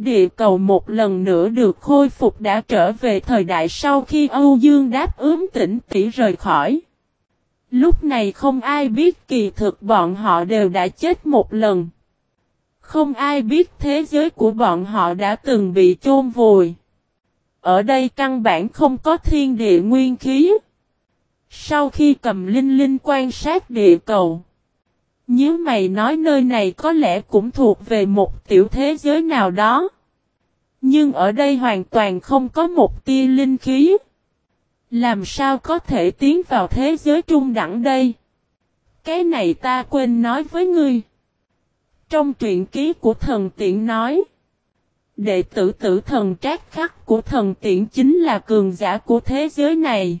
địa cầu một lần nữa được khôi phục đã trở về thời đại sau khi Âu Dương đáp ứng tỉnh tỉ rời khỏi. Lúc này không ai biết kỳ thực bọn họ đều đã chết một lần. Không ai biết thế giới của bọn họ đã từng bị chôn vùi. Ở đây căn bản không có thiên địa nguyên khí. Sau khi cầm linh linh quan sát địa cầu. Nhớ mày nói nơi này có lẽ cũng thuộc về một tiểu thế giới nào đó. Nhưng ở đây hoàn toàn không có một tia linh khí. Làm sao có thể tiến vào thế giới trung đẳng đây? Cái này ta quên nói với ngươi. Trong truyện ký của thần tiện nói. Đệ tử tử thần trác khắc của thần tiện chính là cường giả của thế giới này.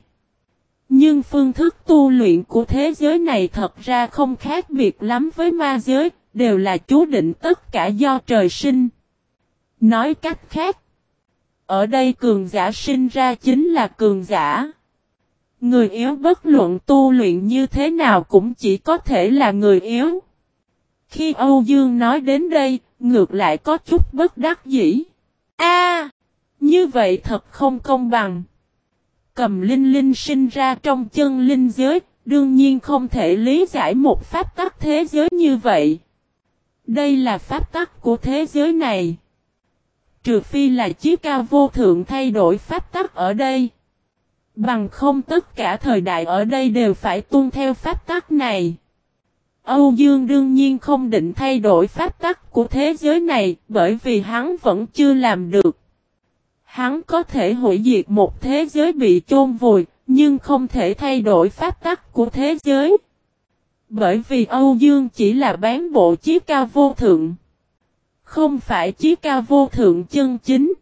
Nhưng phương thức tu luyện của thế giới này thật ra không khác biệt lắm với ma giới, đều là chú định tất cả do trời sinh. Nói cách khác, ở đây cường giả sinh ra chính là cường giả. Người yếu bất luận tu luyện như thế nào cũng chỉ có thể là người yếu. Khi Âu Dương nói đến đây, ngược lại có chút bất đắc dĩ. A, như vậy thật không công bằng. Cầm linh linh sinh ra trong chân linh giới, đương nhiên không thể lý giải một pháp tắc thế giới như vậy. Đây là pháp tắc của thế giới này. Trừ phi là chiếc ca vô thượng thay đổi pháp tắc ở đây. Bằng không tất cả thời đại ở đây đều phải tuân theo pháp tắc này. Âu Dương đương nhiên không định thay đổi pháp tắc của thế giới này bởi vì hắn vẫn chưa làm được. Hắn có thể hủy diệt một thế giới bị chôn vùi, nhưng không thể thay đổi pháp tắc của thế giới. Bởi vì Âu Dương chỉ là bán bộ chiếc cao vô thượng. Không phải chiếc cao vô thượng chân chính.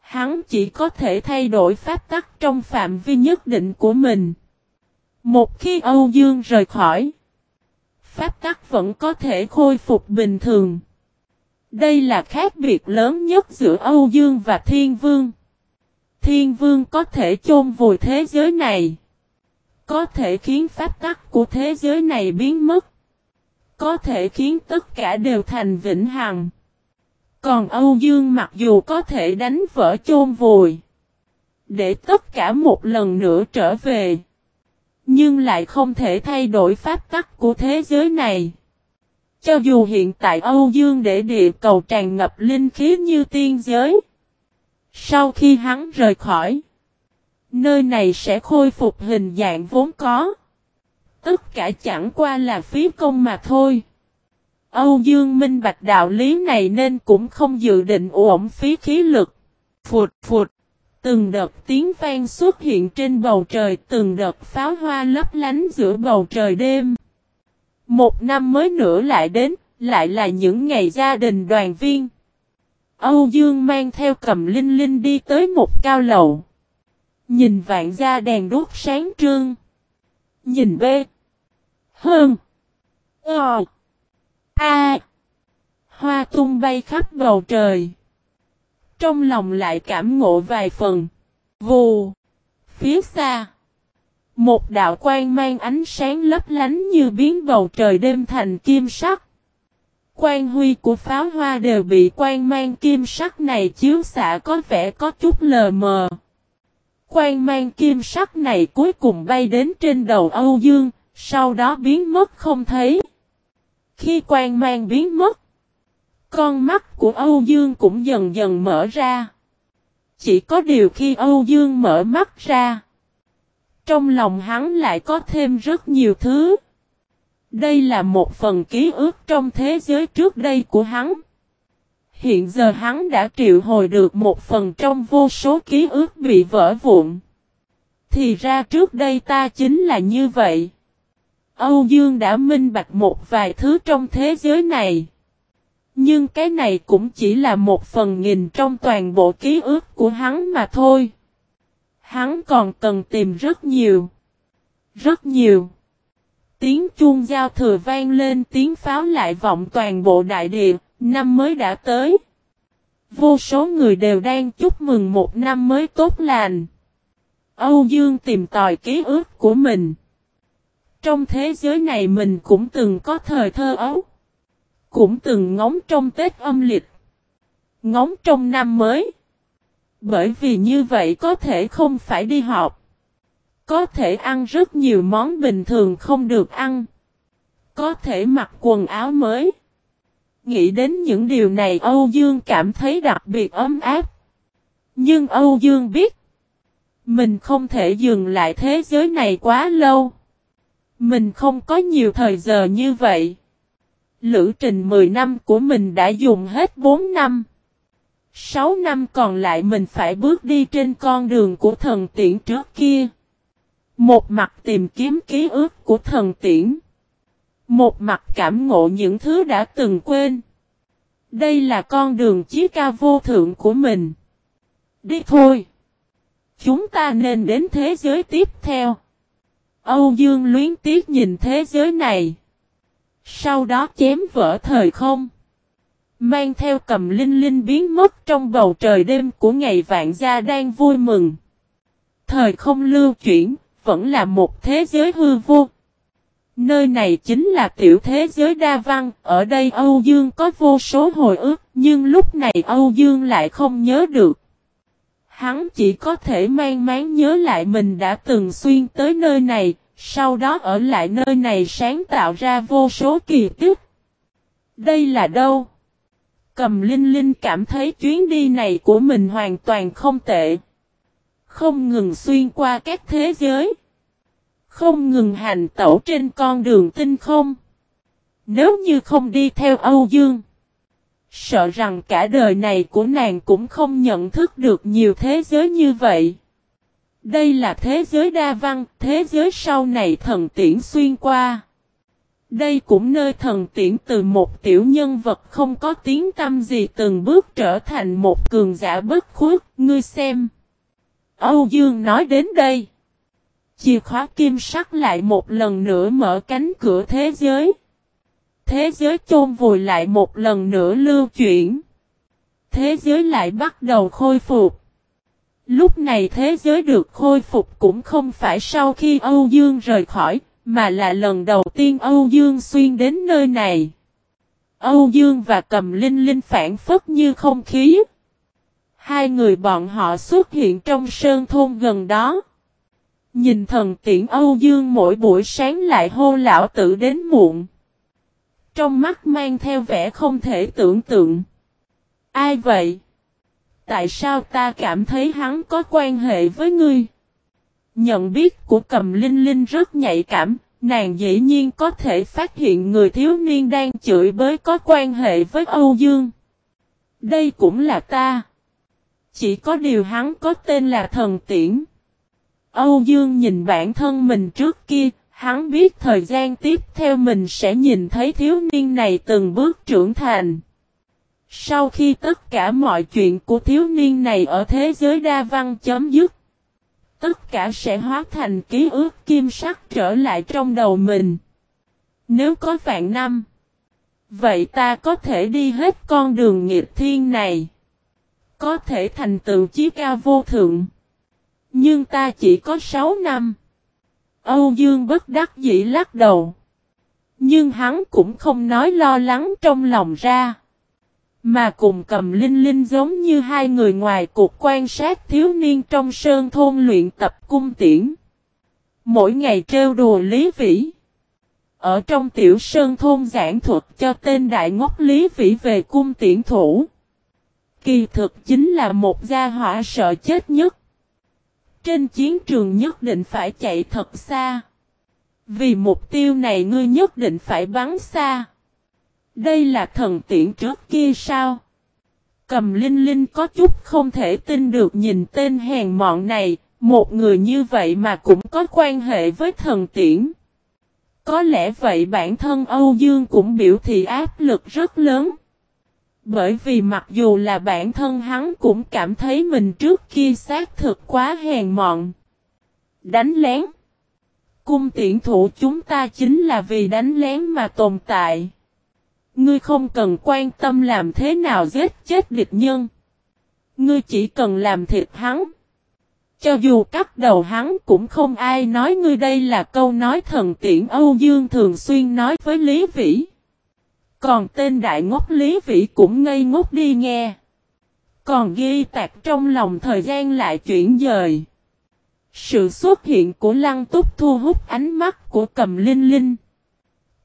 Hắn chỉ có thể thay đổi pháp tắc trong phạm vi nhất định của mình. Một khi Âu Dương rời khỏi, pháp tắc vẫn có thể khôi phục bình thường. Đây là khác biệt lớn nhất giữa Âu Dương và Thiên Vương. Thiên Vương có thể chôn vùi thế giới này. Có thể khiến pháp tắc của thế giới này biến mất. Có thể khiến tất cả đều thành vĩnh hằng. Còn Âu Dương mặc dù có thể đánh vỡ chôn vùi. Để tất cả một lần nữa trở về. Nhưng lại không thể thay đổi pháp tắc của thế giới này. Cho dù hiện tại Âu Dương để địa cầu tràn ngập linh khí như tiên giới. Sau khi hắn rời khỏi. Nơi này sẽ khôi phục hình dạng vốn có. Tất cả chẳng qua là phí công mà thôi. Âu Dương minh bạch đạo lý này nên cũng không dự định ổn phí khí lực. Phụt phụt. Từng đợt tiếng vang xuất hiện trên bầu trời, từng đợt pháo hoa lấp lánh giữa bầu trời đêm. Một năm mới nữa lại đến, lại là những ngày gia đình đoàn viên. Âu Dương mang theo cầm linh linh đi tới một cao lầu. Nhìn vạn gia đèn đốt sáng trương. Nhìn bê. Hơn. Ờ. A. Hoa tung bay khắp bầu trời. Trong lòng lại cảm ngộ vài phần. Vù. Phía xa. Một đạo quang mang ánh sáng lấp lánh như biến bầu trời đêm thành kim sắc. Quang huy của pháo hoa đều bị quang mang kim sắc này chiếu xạ có vẻ có chút lờ mờ. Quang mang kim sắc này cuối cùng bay đến trên đầu Âu Dương, sau đó biến mất không thấy. Khi quang mang biến mất, con mắt của Âu Dương cũng dần dần mở ra. Chỉ có điều khi Âu Dương mở mắt ra, trong lòng hắn lại có thêm rất nhiều thứ. Đây là một phần ký ức trong thế giới trước đây của hắn. Hiện giờ hắn đã triệu hồi được một phần trong vô số ký ức bị vỡ vụn. Thì ra trước đây ta chính là như vậy. Âu Dương đã minh bạch một vài thứ trong thế giới này. Nhưng cái này cũng chỉ là một phần nghìn trong toàn bộ ký ức của hắn mà thôi. Hắn còn cần tìm rất nhiều. Rất nhiều. Tiếng chuông giao thừa vang lên tiếng pháo lại vọng toàn bộ đại địa, năm mới đã tới. Vô số người đều đang chúc mừng một năm mới tốt lành. Âu Dương tìm tòi ký ức của mình. Trong thế giới này mình cũng từng có thời thơ ấu. Cũng từng ngóng trong Tết âm lịch. ngóng trong năm mới. Bởi vì như vậy có thể không phải đi học. Có thể ăn rất nhiều món bình thường không được ăn. Có thể mặc quần áo mới. Nghĩ đến những điều này Âu Dương cảm thấy đặc biệt ấm áp. Nhưng Âu Dương biết. Mình không thể dừng lại thế giới này quá lâu. Mình không có nhiều thời giờ như vậy. Lữ trình 10 năm của mình đã dùng hết 4 năm. 6 năm còn lại mình phải bước đi trên con đường của thần tiễn trước kia. Một mặt tìm kiếm ký ức của thần tiễn. Một mặt cảm ngộ những thứ đã từng quên. Đây là con đường chí ca vô thượng của mình. Đi thôi. Chúng ta nên đến thế giới tiếp theo. Âu Dương luyến tiếc nhìn thế giới này. Sau đó chém vỡ thời không. Mang theo cầm linh linh biến mất trong bầu trời đêm của ngày vạn gia đang vui mừng. Thời không lưu chuyển, vẫn là một thế giới hư vô. Nơi này chính là tiểu thế giới đa văn, ở đây Âu Dương có vô số hồi ức, nhưng lúc này Âu Dương lại không nhớ được. Hắn chỉ có thể mang máng nhớ lại mình đã từng xuyên tới nơi này, sau đó ở lại nơi này sáng tạo ra vô số kỳ tích. Đây là đâu? Cầm Linh Linh cảm thấy chuyến đi này của mình hoàn toàn không tệ. Không ngừng xuyên qua các thế giới. Không ngừng hành tẩu trên con đường tinh không. Nếu như không đi theo Âu Dương. Sợ rằng cả đời này của nàng cũng không nhận thức được nhiều thế giới như vậy. Đây là thế giới đa văn, thế giới sau này thần tiễn xuyên qua. Đây cũng nơi thần tiễn từ một tiểu nhân vật không có tiếng tâm gì từng bước trở thành một cường giả bất khuất, ngươi xem. Âu Dương nói đến đây. Chìa khóa kim sắc lại một lần nữa mở cánh cửa thế giới. Thế giới chôn vùi lại một lần nữa lưu chuyển. Thế giới lại bắt đầu khôi phục. Lúc này thế giới được khôi phục cũng không phải sau khi Âu Dương rời khỏi, mà là lần đầu tiên Âu Dương xuyên đến nơi này. Âu Dương và cầm linh linh phản phất như không khí. Hai người bọn họ xuất hiện trong sơn thôn gần đó. Nhìn thần tiễn Âu Dương mỗi buổi sáng lại hô lão tử đến muộn. Trong mắt mang theo vẻ không thể tưởng tượng. Ai vậy? Tại sao ta cảm thấy hắn có quan hệ với ngươi? Nhận biết của cầm linh linh rất nhạy cảm, nàng dĩ nhiên có thể phát hiện người thiếu niên đang chửi bới có quan hệ với Âu Dương. Đây cũng là ta. Chỉ có điều hắn có tên là thần tiễn. Âu Dương nhìn bản thân mình trước kia, hắn biết thời gian tiếp theo mình sẽ nhìn thấy thiếu niên này từng bước trưởng thành. Sau khi tất cả mọi chuyện của thiếu niên này ở thế giới đa văn chấm dứt, tất cả sẽ hóa thành ký ức kim sắc trở lại trong đầu mình. Nếu có vạn năm, vậy ta có thể đi hết con đường nghiệp thiên này. Có thể thành tựu chí cao vô thượng. Nhưng ta chỉ có 6 năm. Âu Dương bất đắc dĩ lắc đầu. Nhưng hắn cũng không nói lo lắng trong lòng ra. Mà cùng cầm linh linh giống như hai người ngoài cuộc quan sát thiếu niên trong sơn thôn luyện tập cung tiễn. Mỗi ngày trêu đùa Lý Vĩ. Ở trong tiểu sơn thôn giảng thuật cho tên đại ngốc Lý Vĩ về cung tiễn thủ. Kỳ thực chính là một gia họa sợ chết nhất. Trên chiến trường nhất định phải chạy thật xa. Vì mục tiêu này ngươi nhất định phải bắn xa. Đây là thần tiễn trước kia sao? Cầm linh linh có chút không thể tin được nhìn tên hèn mọn này, một người như vậy mà cũng có quan hệ với thần tiễn. Có lẽ vậy bản thân Âu Dương cũng biểu thị áp lực rất lớn. Bởi vì mặc dù là bản thân hắn cũng cảm thấy mình trước kia xác thực quá hèn mọn. Đánh lén. Cung tiện thủ chúng ta chính là vì đánh lén mà tồn tại. Ngươi không cần quan tâm làm thế nào giết chết địch nhân. Ngươi chỉ cần làm thịt hắn. Cho dù cắt đầu hắn cũng không ai nói ngươi đây là câu nói thần tiễn Âu Dương thường xuyên nói với Lý Vĩ. Còn tên đại ngốc Lý Vĩ cũng ngây ngốc đi nghe. Còn ghi tạc trong lòng thời gian lại chuyển dời. Sự xuất hiện của lăng túc thu hút ánh mắt của cầm linh linh.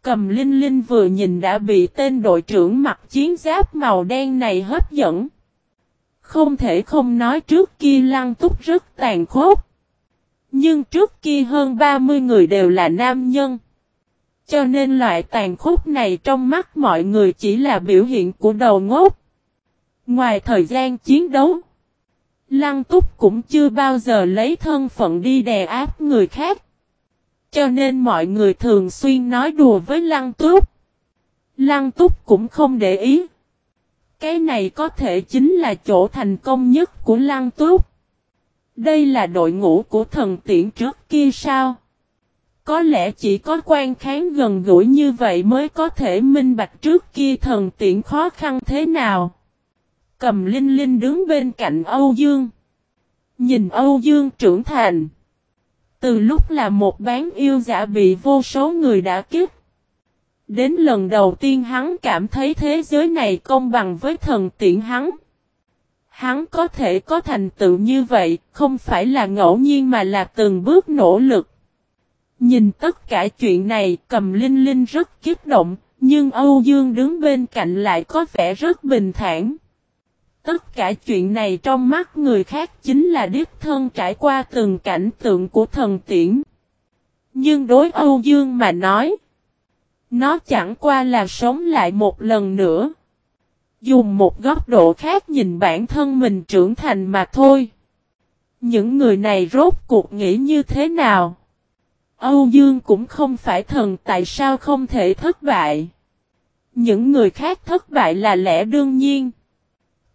Cầm linh linh vừa nhìn đã bị tên đội trưởng mặc chiến giáp màu đen này hấp dẫn. Không thể không nói trước kia lăng túc rất tàn khốc. Nhưng trước kia hơn 30 người đều là nam nhân. Cho nên loại tàn khốc này trong mắt mọi người chỉ là biểu hiện của đầu ngốc. Ngoài thời gian chiến đấu, Lăng Túc cũng chưa bao giờ lấy thân phận đi đè áp người khác. Cho nên mọi người thường xuyên nói đùa với Lăng Túc. Lăng Túc cũng không để ý. Cái này có thể chính là chỗ thành công nhất của Lăng Túc. Đây là đội ngũ của thần tiễn trước kia sao? Có lẽ chỉ có quan kháng gần gũi như vậy mới có thể minh bạch trước kia thần tiễn khó khăn thế nào. Cầm Linh Linh đứng bên cạnh Âu Dương. Nhìn Âu Dương trưởng thành. Từ lúc là một bán yêu giả bị vô số người đã kiếp. Đến lần đầu tiên hắn cảm thấy thế giới này công bằng với thần tiện hắn. Hắn có thể có thành tựu như vậy, không phải là ngẫu nhiên mà là từng bước nỗ lực. Nhìn tất cả chuyện này, cầm linh linh rất kích động, nhưng Âu Dương đứng bên cạnh lại có vẻ rất bình thản. Tất cả chuyện này trong mắt người khác chính là đích thân trải qua từng cảnh tượng của thần tiễn. Nhưng đối Âu Dương mà nói, nó chẳng qua là sống lại một lần nữa. Dùng một góc độ khác nhìn bản thân mình trưởng thành mà thôi. Những người này rốt cuộc nghĩ như thế nào? Âu Dương cũng không phải thần tại sao không thể thất bại. Những người khác thất bại là lẽ đương nhiên.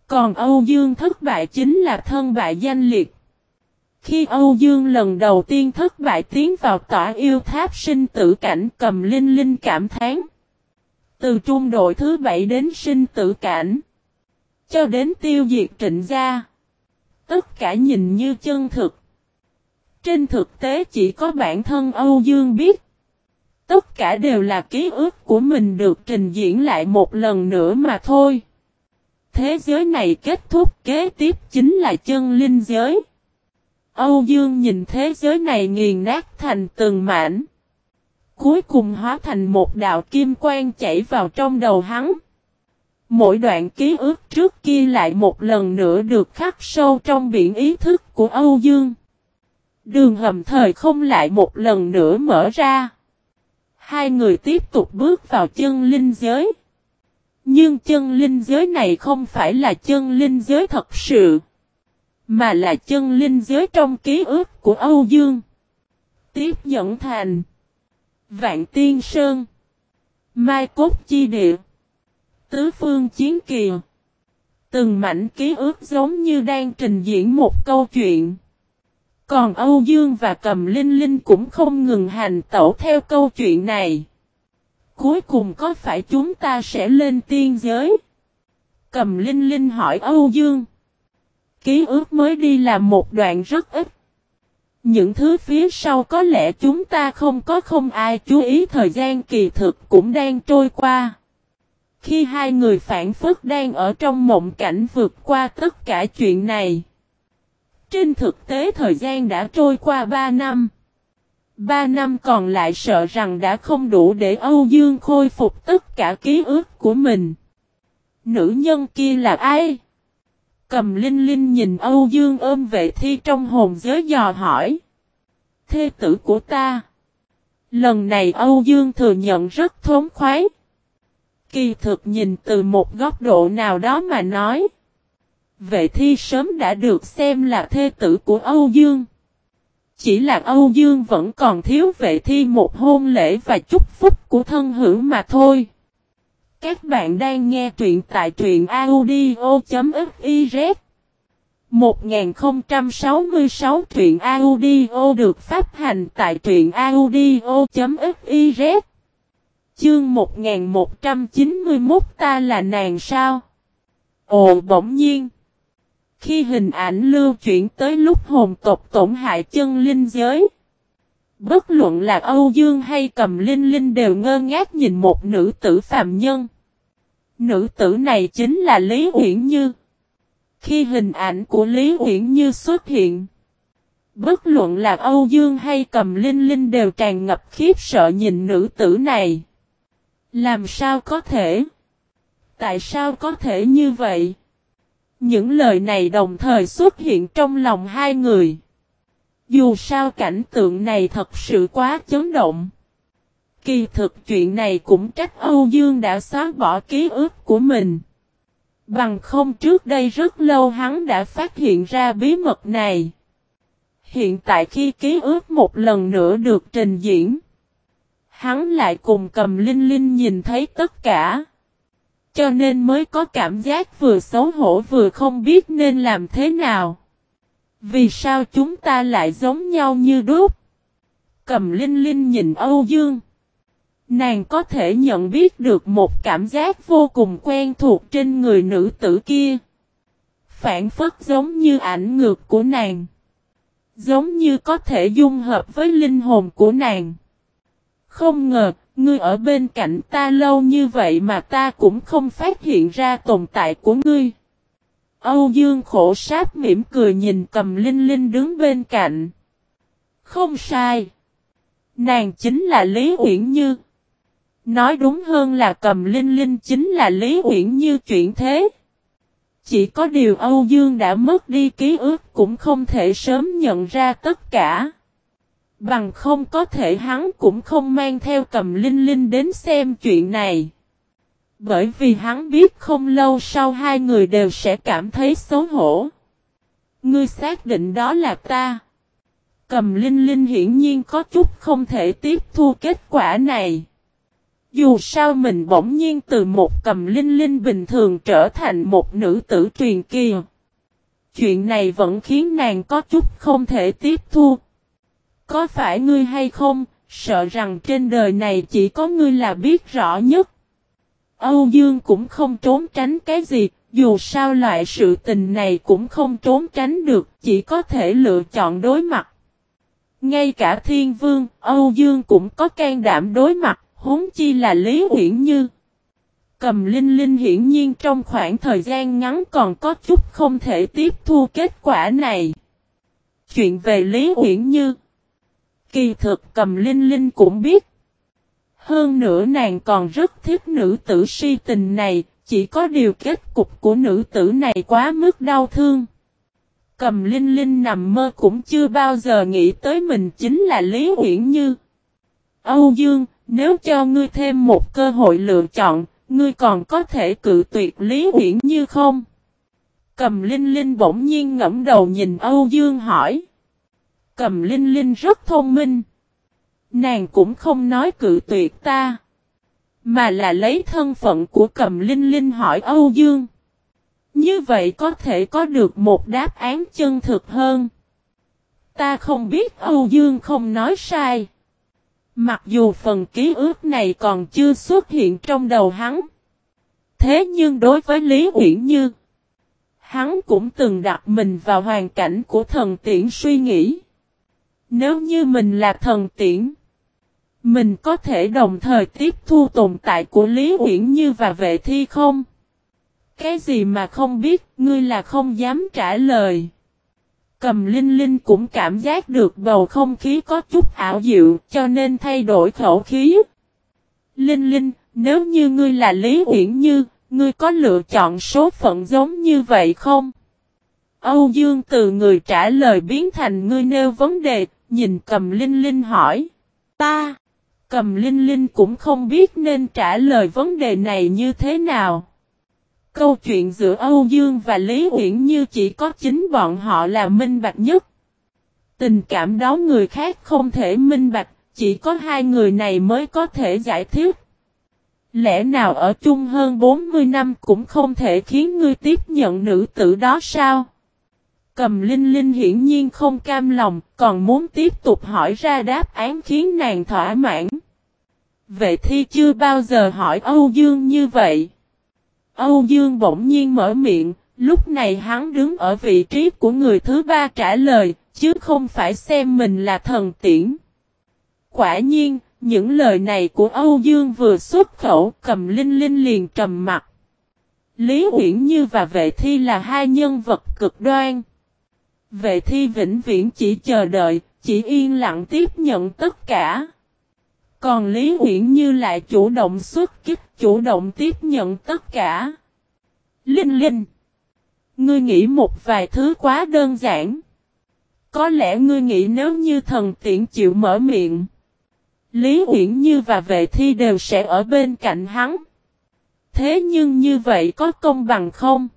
Còn Âu Dương thất bại chính là thân bại danh liệt. Khi Âu Dương lần đầu tiên thất bại tiến vào tỏa yêu tháp sinh tử cảnh cầm linh linh cảm thán. Từ trung đội thứ bảy đến sinh tử cảnh. Cho đến tiêu diệt trịnh gia. Tất cả nhìn như chân thực. Trên thực tế chỉ có bản thân Âu Dương biết. Tất cả đều là ký ức của mình được trình diễn lại một lần nữa mà thôi. Thế giới này kết thúc, kế tiếp chính là chân linh giới. Âu Dương nhìn thế giới này nghiền nát thành từng mảnh. Cuối cùng hóa thành một đạo kim quang chảy vào trong đầu hắn. Mỗi đoạn ký ức trước kia lại một lần nữa được khắc sâu trong biển ý thức của Âu Dương. Đường hầm thời không lại một lần nữa mở ra. Hai người tiếp tục bước vào chân linh giới. Nhưng chân linh giới này không phải là chân linh giới thật sự. Mà là chân linh giới trong ký ức của Âu Dương. Tiếp dẫn thành. Vạn Tiên Sơn. Mai Cốt Chi Địa. Tứ Phương Chiến Kỳ. Từng mảnh ký ức giống như đang trình diễn một câu chuyện. Còn Âu Dương và Cầm Linh Linh cũng không ngừng hành tẩu theo câu chuyện này. Cuối cùng có phải chúng ta sẽ lên tiên giới? Cầm Linh Linh hỏi Âu Dương. Ký ức mới đi là một đoạn rất ít. Những thứ phía sau có lẽ chúng ta không có không ai chú ý, thời gian kỳ thực cũng đang trôi qua. Khi hai người phản phức đang ở trong mộng cảnh vượt qua tất cả chuyện này. Trên thực tế thời gian đã trôi qua ba năm. Ba năm còn lại sợ rằng đã không đủ để Âu Dương khôi phục tất cả ký ức của mình. Nữ nhân kia là ai? Cầm Linh Linh nhìn Âu Dương ôm vệ thi trong hồn giới dò hỏi. Thê tử của ta. Lần này Âu Dương thừa nhận rất thốn khoái. Kỳ thực nhìn từ một góc độ nào đó mà nói. Vệ thi sớm đã được xem là thê tử của Âu Dương. Chỉ là Âu Dương vẫn còn thiếu vệ thi một hôn lễ và chúc phúc của thân hữu mà thôi. Các bạn đang nghe truyện tại truyện audio.fiz 1066 truyện audio được phát hành tại truyện audio.fiz Chương 1191 ta là nàng sao? Ồ, bỗng nhiên khi hình ảnh lưu chuyển tới lúc hồn tộc tổn hại chân linh giới. Bất luận là Âu Dương hay cầm linh linh đều ngơ ngác nhìn một nữ tử phàm nhân. Nữ tử này chính là Lý Uyển Như. Khi hình ảnh của Lý Uyển Như xuất hiện, bất luận là Âu Dương hay Cầm Linh Linh đều tràn ngập khiếp sợ nhìn nữ tử này. Làm sao có thể? Tại sao có thể như vậy? Những lời này đồng thời xuất hiện trong lòng hai người. Dù sao cảnh tượng này thật sự quá chấn động. Kỳ thực chuyện này cũng trách Âu Dương đã xóa bỏ ký ức của mình. Bằng không trước đây rất lâu hắn đã phát hiện ra bí mật này. Hiện tại khi ký ức một lần nữa được trình diễn. Hắn lại cùng cầm linh linh nhìn thấy tất cả. Cho nên mới có cảm giác vừa xấu hổ vừa không biết nên làm thế nào. Vì sao chúng ta lại giống nhau như đúc? Cầm linh linh nhìn Âu Dương. Nàng có thể nhận biết được một cảm giác vô cùng quen thuộc trên người nữ tử kia. Phản phất giống như ảnh ngược của nàng. Giống như có thể dung hợp với linh hồn của nàng. Không ngờ, ngươi ở bên cạnh ta lâu như vậy mà ta cũng không phát hiện ra tồn tại của ngươi. Âu Dương khổ Sát mỉm cười nhìn cầm linh linh đứng bên cạnh. Không sai. Nàng chính là Lý Uyển Như. Nói đúng hơn là cầm linh linh chính là Lý Uyển Như chuyện thế. Chỉ có điều Âu Dương đã mất đi ký ức cũng không thể sớm nhận ra tất cả. Bằng không có thể hắn cũng không mang theo cầm linh linh đến xem chuyện này. Bởi vì hắn biết không lâu sau hai người đều sẽ cảm thấy xấu hổ. Ngươi xác định đó là ta. Cầm linh linh hiển nhiên có chút không thể tiếp thu kết quả này. Dù sao mình bỗng nhiên từ một cầm linh linh bình thường trở thành một nữ tử truyền kỳ. Chuyện này vẫn khiến nàng có chút không thể tiếp thu. Có phải ngươi hay không, sợ rằng trên đời này chỉ có ngươi là biết rõ nhất. Âu Dương cũng không trốn tránh cái gì, dù sao loại sự tình này cũng không trốn tránh được, chỉ có thể lựa chọn đối mặt. Ngay cả Thiên Vương, Âu Dương cũng có can đảm đối mặt, huống chi là Lý Uyển Như. Cầm Linh Linh hiển nhiên trong khoảng thời gian ngắn còn có chút không thể tiếp thu kết quả này. Chuyện về Lý Uyển Như Kỳ thực cầm Linh Linh cũng biết. Hơn nữa nàng còn rất thích nữ tử si tình này, chỉ có điều kết cục của nữ tử này quá mức đau thương. Cầm Linh Linh nằm mơ cũng chưa bao giờ nghĩ tới mình chính là Lý Uyển Như. Âu Dương, nếu cho ngươi thêm một cơ hội lựa chọn, ngươi còn có thể cự tuyệt Lý Uyển Như không? Cầm Linh Linh bỗng nhiên ngẫm đầu nhìn Âu Dương hỏi. Cầm Linh Linh rất thông minh. Nàng cũng không nói cự tuyệt ta. Mà là lấy thân phận của cầm Linh Linh hỏi Âu Dương. Như vậy có thể có được một đáp án chân thực hơn. Ta không biết Âu Dương không nói sai. Mặc dù phần ký ức này còn chưa xuất hiện trong đầu hắn. Thế nhưng đối với Lý Uyển Như, hắn cũng từng đặt mình vào hoàn cảnh của thần tiễn suy nghĩ. Nếu như mình là thần tiễn, mình có thể đồng thời tiếp thu tồn tại của Lý Uyển Như và vệ thi không? Cái gì mà không biết, ngươi là không dám trả lời. Cầm Linh Linh cũng cảm giác được bầu không khí có chút ảo diệu, cho nên thay đổi khẩu khí. Linh Linh, nếu như ngươi là Lý Uyển Như, ngươi có lựa chọn số phận giống như vậy không? Âu Dương từ người trả lời biến thành ngươi nêu vấn đề, nhìn cầm Linh Linh hỏi. Ta, cầm Linh Linh cũng không biết nên trả lời vấn đề này như thế nào. Câu chuyện giữa Âu Dương và Lý Uyển Như chỉ có chính bọn họ là minh bạch nhất. Tình cảm đó người khác không thể minh bạch, chỉ có hai người này mới có thể giải thích. Lẽ nào ở chung hơn 40 năm cũng không thể khiến ngươi tiếp nhận nữ tử đó sao? Cầm Linh Linh hiển nhiên không cam lòng, còn muốn tiếp tục hỏi ra đáp án khiến nàng thỏa mãn. Vệ thi chưa bao giờ hỏi Âu Dương như vậy. Âu Dương bỗng nhiên mở miệng, lúc này hắn đứng ở vị trí của người thứ ba trả lời, chứ không phải xem mình là thần tiễn. Quả nhiên, những lời này của Âu Dương vừa xuất khẩu cầm Linh Linh liền trầm mặt. Lý Uyển Như và Vệ Thi là hai nhân vật cực đoan. Vệ Thi vĩnh viễn chỉ chờ đợi, chỉ yên lặng tiếp nhận tất cả. Còn Lý Uyển Như lại chủ động xuất kích, chủ động tiếp nhận tất cả. Linh Linh Ngươi nghĩ một vài thứ quá đơn giản. Có lẽ ngươi nghĩ nếu như thần tiện chịu mở miệng. Lý Uyển Như và vệ thi đều sẽ ở bên cạnh hắn. Thế nhưng như vậy có công bằng không?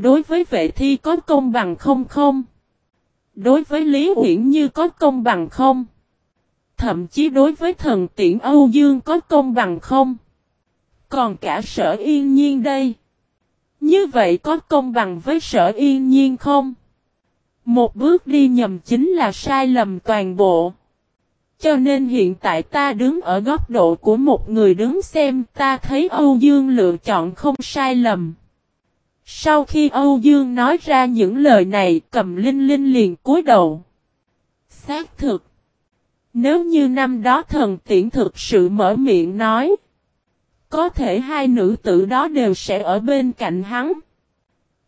Đối với vệ thi có công bằng không không? Đối với Lý Uyển Như có công bằng không? Thậm chí đối với thần tiện Âu Dương có công bằng không? Còn cả sở yên nhiên đây. Như vậy có công bằng với sở yên nhiên không? Một bước đi nhầm chính là sai lầm toàn bộ. Cho nên hiện tại ta đứng ở góc độ của một người đứng xem, ta thấy Âu Dương lựa chọn không sai lầm. Sau khi Âu Dương nói ra những lời này cầm Linh Linh liền cúi đầu. Xác thực. Nếu như năm đó thần tiễn thực sự mở miệng nói. Có thể hai nữ tử đó đều sẽ ở bên cạnh hắn.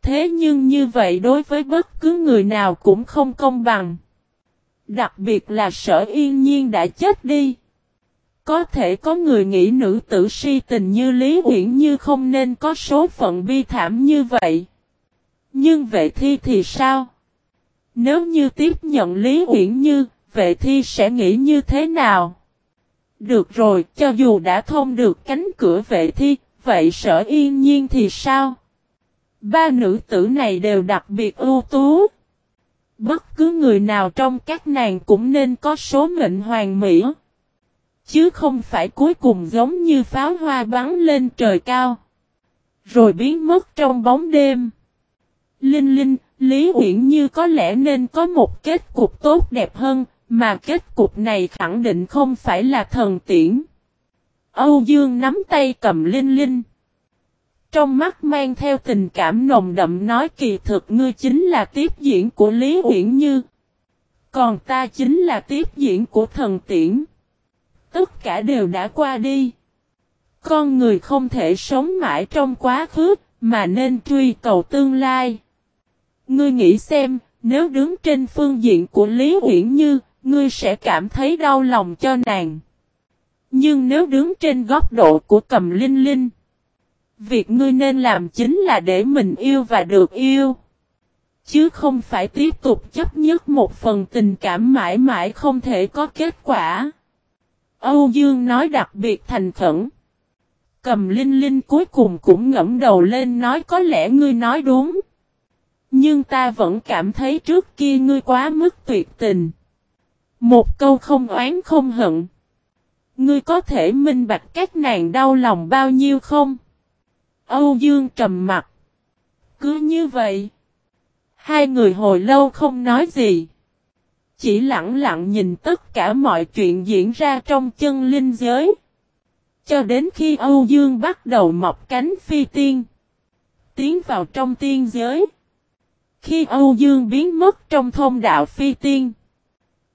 Thế nhưng như vậy đối với bất cứ người nào cũng không công bằng. Đặc biệt là sở yên nhiên đã chết đi. Có thể có người nghĩ nữ tử si tình như Lý Uyển Như không nên có số phận bi thảm như vậy. Nhưng vệ thi thì sao? Nếu như tiếp nhận Lý Uyển Như, vệ thi sẽ nghĩ như thế nào? Được rồi, cho dù đã thông được cánh cửa vệ thi, vậy sở yên nhiên thì sao? Ba nữ tử này đều đặc biệt ưu tú. Bất cứ người nào trong các nàng cũng nên có số mệnh hoàng mỹ. Chứ không phải cuối cùng giống như pháo hoa bắn lên trời cao. Rồi biến mất trong bóng đêm. Linh Linh, Lý Uyển Như có lẽ nên có một kết cục tốt đẹp hơn, mà kết cục này khẳng định không phải là thần tiễn. Âu Dương nắm tay cầm Linh Linh. Trong mắt mang theo tình cảm nồng đậm nói kỳ thực ngươi chính là tiếp diễn của Lý Uyển Như. Còn ta chính là tiếp diễn của thần tiễn. Tất cả đều đã qua đi. Con người không thể sống mãi trong quá khứ, mà nên truy cầu tương lai. Ngươi nghĩ xem, nếu đứng trên phương diện của Lý Uyển Như, ngươi sẽ cảm thấy đau lòng cho nàng. Nhưng nếu đứng trên góc độ của cầm linh linh, Việc ngươi nên làm chính là để mình yêu và được yêu. Chứ không phải tiếp tục chấp nhất một phần tình cảm mãi mãi không thể có kết quả. Âu Dương nói đặc biệt thành khẩn. Cầm Linh Linh cuối cùng cũng ngẫm đầu lên nói có lẽ ngươi nói đúng. Nhưng ta vẫn cảm thấy trước kia ngươi quá mức tuyệt tình. Một câu không oán không hận. Ngươi có thể minh bạch các nàng đau lòng bao nhiêu không? Âu Dương trầm mặt. Cứ như vậy. Hai người hồi lâu không nói gì. Chỉ lặng lặng nhìn tất cả mọi chuyện diễn ra trong chân linh giới. Cho đến khi Âu Dương bắt đầu mọc cánh phi tiên. Tiến vào trong tiên giới. Khi Âu Dương biến mất trong thông đạo phi tiên.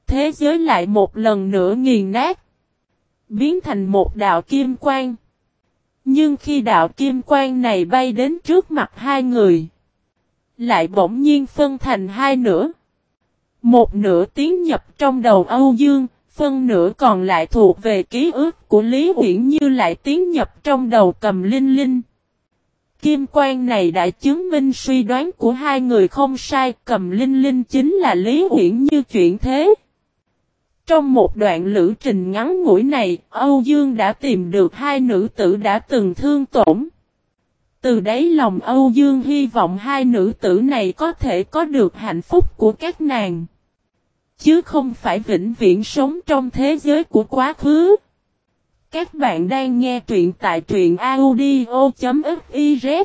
Thế giới lại một lần nữa nghiền nát. Biến thành một đạo kim quang. Nhưng khi đạo kim quang này bay đến trước mặt hai người, lại bỗng nhiên phân thành hai nửa. Một nửa tiến nhập trong đầu Âu Dương, phân nửa còn lại thuộc về ký ức của Lý Uyển Như lại tiến nhập trong đầu cầm linh linh. Kim quang này đã chứng minh suy đoán của hai người không sai, cầm linh linh chính là Lý Uyển Như chuyện thế. Trong một đoạn lữ trình ngắn ngủi này, Âu Dương đã tìm được hai nữ tử đã từng thương tổn. Từ đấy lòng Âu Dương hy vọng hai nữ tử này có thể có được hạnh phúc của các nàng. Chứ không phải vĩnh viễn sống trong thế giới của quá khứ. Các bạn đang nghe truyện tại truyện audio.fif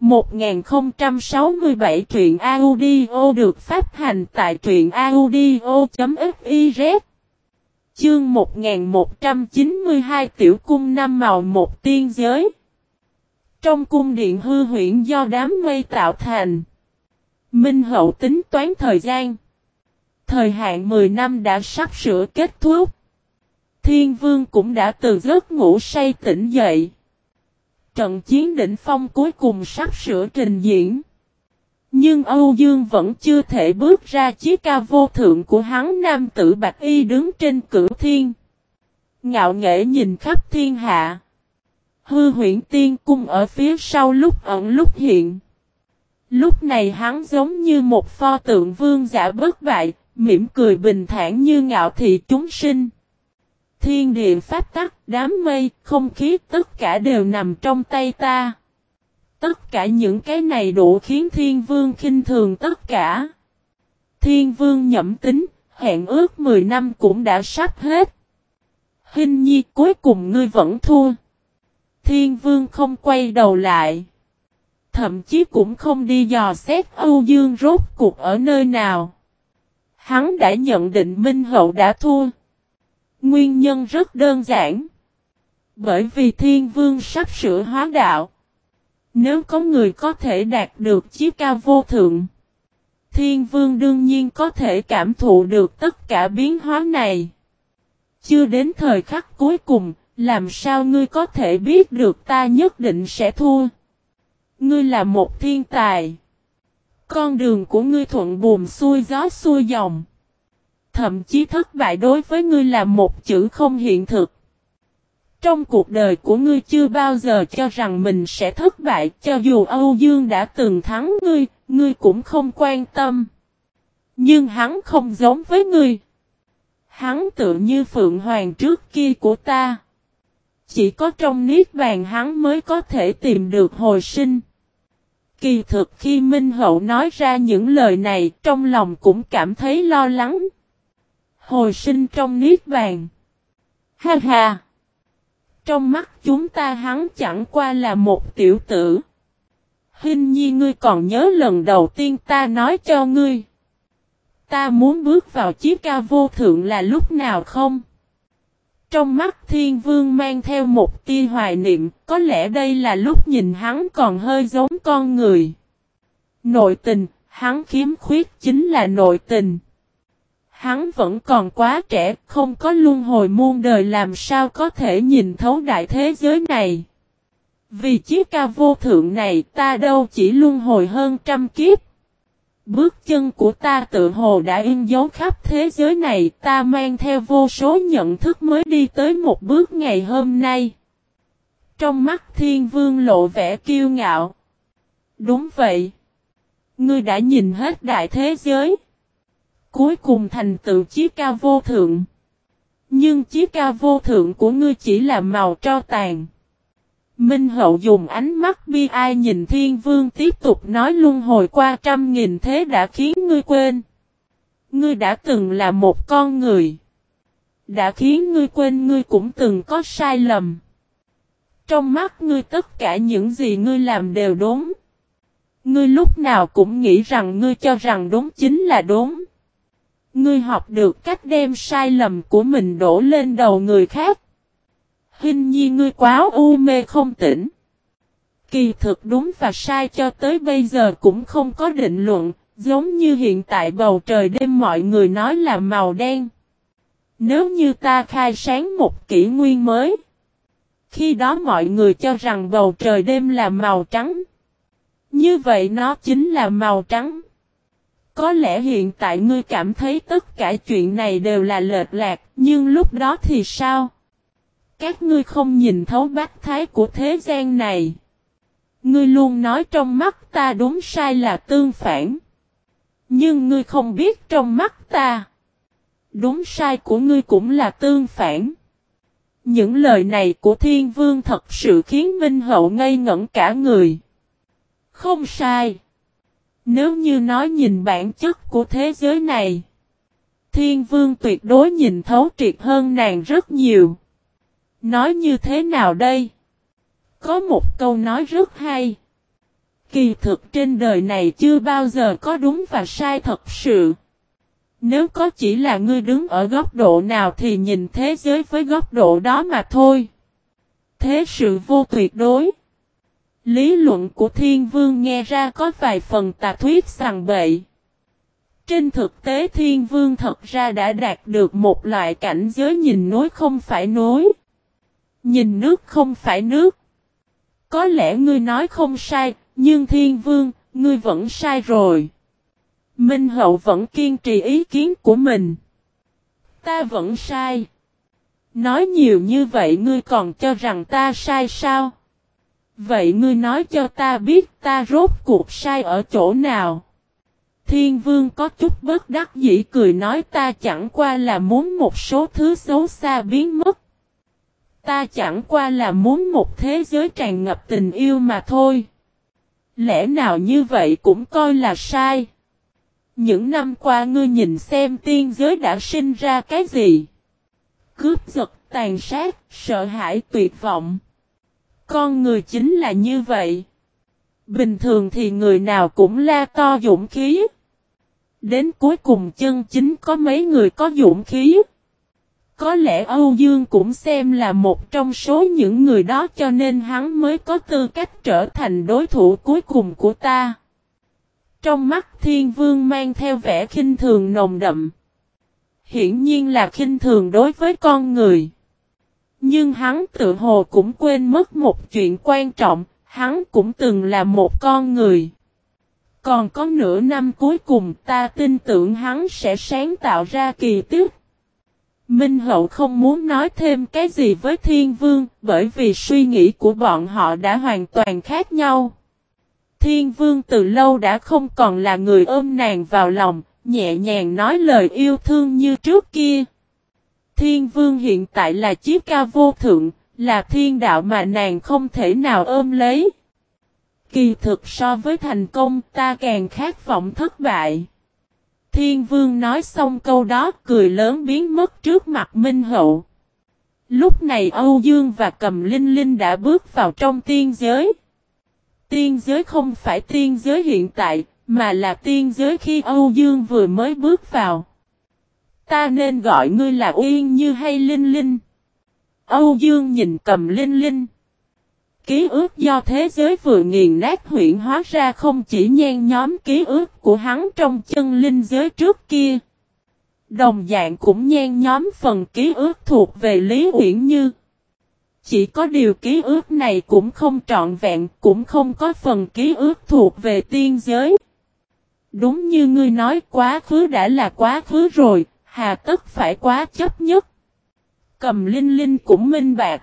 1067 truyện audio được phát hành tại truyện audio.fiz Chương 1192 Tiểu cung năm màu một tiên giới. Trong cung điện hư huyễn do đám mây tạo thành, Minh hậu tính toán thời gian Thời hạn 10 năm đã sắp sửa kết thúc Thiên vương cũng đã từ giấc ngủ say tỉnh dậy Trận chiến đỉnh phong cuối cùng sắp sửa trình diễn. Nhưng Âu Dương vẫn chưa thể bước ra chiếc ca vô thượng của hắn nam tử Bạch Y đứng trên cửu thiên. Ngạo nghệ nhìn khắp thiên hạ. Hư huyển tiên cung ở phía sau lúc ẩn lúc hiện. Lúc này hắn giống như một pho tượng vương giả bất bại, mỉm cười bình thản như ngạo thị chúng sinh. Thiên địa pháp tắc, đám mây, không khí tất cả đều nằm trong tay ta. Tất cả những cái này đủ khiến thiên vương khinh thường tất cả. Thiên vương nhậm tính, hẹn ước 10 năm cũng đã sắp hết. Hình nhi cuối cùng ngươi vẫn thua. Thiên vương không quay đầu lại. Thậm chí cũng không đi dò xét Âu Dương rốt cuộc ở nơi nào. Hắn đã nhận định Minh Hậu đã thua. Nguyên nhân rất đơn giản. Bởi vì thiên vương sắp sửa hóa đạo. Nếu có người có thể đạt được chiếc cao vô thượng. Thiên vương đương nhiên có thể cảm thụ được tất cả biến hóa này. Chưa đến thời khắc cuối cùng, làm sao ngươi có thể biết được ta nhất định sẽ thua? Ngươi là một thiên tài. Con đường của ngươi thuận buồm xuôi gió xuôi dòng. Thậm chí thất bại đối với ngươi là một chữ không hiện thực. Trong cuộc đời của ngươi chưa bao giờ cho rằng mình sẽ thất bại, cho dù Âu Dương đã từng thắng ngươi, ngươi cũng không quan tâm. Nhưng hắn không giống với ngươi. Hắn tự như Phượng Hoàng trước kia của ta. Chỉ có trong Niết Bàn hắn mới có thể tìm được hồi sinh. Kỳ thực khi Minh Hậu nói ra những lời này, trong lòng cũng cảm thấy lo lắng. Hồi sinh trong Niết Bàn. Ha ha! Trong mắt chúng ta hắn chẳng qua là một tiểu tử. Hình nhi ngươi còn nhớ lần đầu tiên ta nói cho ngươi. Ta muốn bước vào chiếc ca vô thượng là lúc nào không? Trong mắt thiên vương mang theo một tia hoài niệm, có lẽ đây là lúc nhìn hắn còn hơi giống con người. Nội tình, hắn khiếm khuyết chính là nội tình. Hắn vẫn còn quá trẻ, không có luân hồi muôn đời làm sao có thể nhìn thấu đại thế giới này. Vì chiếc ca vô thượng này ta đâu chỉ luân hồi hơn trăm kiếp. Bước chân của ta tự hồ đã in dấu khắp thế giới này, ta mang theo vô số nhận thức mới đi tới một bước ngày hôm nay. Trong mắt thiên vương lộ vẻ kiêu ngạo. Đúng vậy. Ngươi đã nhìn hết đại thế giới. Cuối cùng thành tựu chí ca vô thượng. Nhưng chí ca vô thượng của ngươi chỉ là màu tro tàn. Minh Hậu dùng ánh mắt bi ai nhìn Thiên Vương tiếp tục nói luân hồi qua trăm nghìn thế đã khiến ngươi quên. Ngươi đã từng là một con người. Đã khiến ngươi quên ngươi cũng từng có sai lầm. Trong mắt ngươi tất cả những gì ngươi làm đều đúng. Ngươi lúc nào cũng nghĩ rằng ngươi cho rằng đúng chính là đúng. Ngươi học được cách đem sai lầm của mình đổ lên đầu người khác. Hình nhi ngươi quá u mê không tỉnh. Kỳ thực đúng và sai cho tới bây giờ cũng không có định luận, giống như hiện tại bầu trời đêm mọi người nói là màu đen. Nếu như ta khai sáng một kỷ nguyên mới, khi đó mọi người cho rằng bầu trời đêm là màu trắng. Như vậy nó chính là màu trắng. Có lẽ hiện tại ngươi cảm thấy tất cả chuyện này đều là lệch lạc, nhưng lúc đó thì sao? Các ngươi không nhìn thấu bát thái của thế gian này. Ngươi luôn nói trong mắt ta đúng sai là tương phản. Nhưng ngươi không biết trong mắt ta. Đúng sai của ngươi cũng là tương phản. Những lời này của thiên vương thật sự khiến Minh Hậu ngây ngẩn cả người. Không sai. Nếu như nói nhìn bản chất của thế giới này. Thiên vương tuyệt đối nhìn thấu triệt hơn nàng rất nhiều. Nói như thế nào đây? Có một câu nói rất hay. Kỳ thực trên đời này chưa bao giờ có đúng và sai thật sự. Nếu có chỉ là ngươi đứng ở góc độ nào thì nhìn thế giới với góc độ đó mà thôi. Thế sự vô tuyệt đối. Lý luận của thiên vương nghe ra có vài phần tà thuyết sằng bậy. Trên thực tế thiên vương thật ra đã đạt được một loại cảnh giới nhìn nối không phải nối. Nhìn nước không phải nước. Có lẽ ngươi nói không sai, nhưng thiên vương, ngươi vẫn sai rồi. Minh hậu vẫn kiên trì ý kiến của mình. Ta vẫn sai. Nói nhiều như vậy ngươi còn cho rằng ta sai sao? Vậy ngươi nói cho ta biết ta rốt cuộc sai ở chỗ nào? Thiên vương có chút bất đắc dĩ cười nói ta chẳng qua là muốn một số thứ xấu xa biến mất. Ta chẳng qua là muốn một thế giới tràn ngập tình yêu mà thôi. Lẽ nào như vậy cũng coi là sai. Những năm qua ngươi nhìn xem tiên giới đã sinh ra cái gì? Cướp giật, tàn sát, sợ hãi, tuyệt vọng. Con người chính là như vậy. Bình thường thì người nào cũng la to dũng khí. Đến cuối cùng chân chính có mấy người có dũng khí. Có lẽ Âu Dương cũng xem là một trong số những người đó cho nên hắn mới có tư cách trở thành đối thủ cuối cùng của ta. Trong mắt thiên vương mang theo vẻ khinh thường nồng đậm. Hiển nhiên là khinh thường đối với con người. Nhưng hắn tự hồ cũng quên mất một chuyện quan trọng, hắn cũng từng là một con người. Còn có nửa năm cuối cùng ta tin tưởng hắn sẽ sáng tạo ra kỳ tích. Minh Hậu không muốn nói thêm cái gì với Thiên Vương, bởi vì suy nghĩ của bọn họ đã hoàn toàn khác nhau. Thiên Vương từ lâu đã không còn là người ôm nàng vào lòng, nhẹ nhàng nói lời yêu thương như trước kia. Thiên Vương hiện tại là chiếc ca vô thượng, là thiên đạo mà nàng không thể nào ôm lấy. Kỳ thực so với thành công ta càng khát vọng thất bại. Thiên vương nói xong câu đó cười lớn biến mất trước mặt Minh Hậu. Lúc này Âu Dương và Cầm Linh Linh đã bước vào trong tiên giới. Tiên giới không phải tiên giới hiện tại, mà là tiên giới khi Âu Dương vừa mới bước vào. Ta nên gọi ngươi là Uyên Như hay Linh Linh? Âu Dương nhìn Cầm Linh Linh. Ký ức do thế giới vừa nghiền nát huyện hóa ra không chỉ nhen nhóm ký ức của hắn trong chân linh giới trước kia. Đồng dạng cũng nhen nhóm phần ký ức thuộc về Lý Uyển Như. Chỉ có điều ký ức này cũng không trọn vẹn, cũng không có phần ký ức thuộc về tiên giới. Đúng như ngươi nói quá khứ đã là quá khứ rồi, hà tất phải quá chấp nhất. Cầm linh linh cũng minh bạc.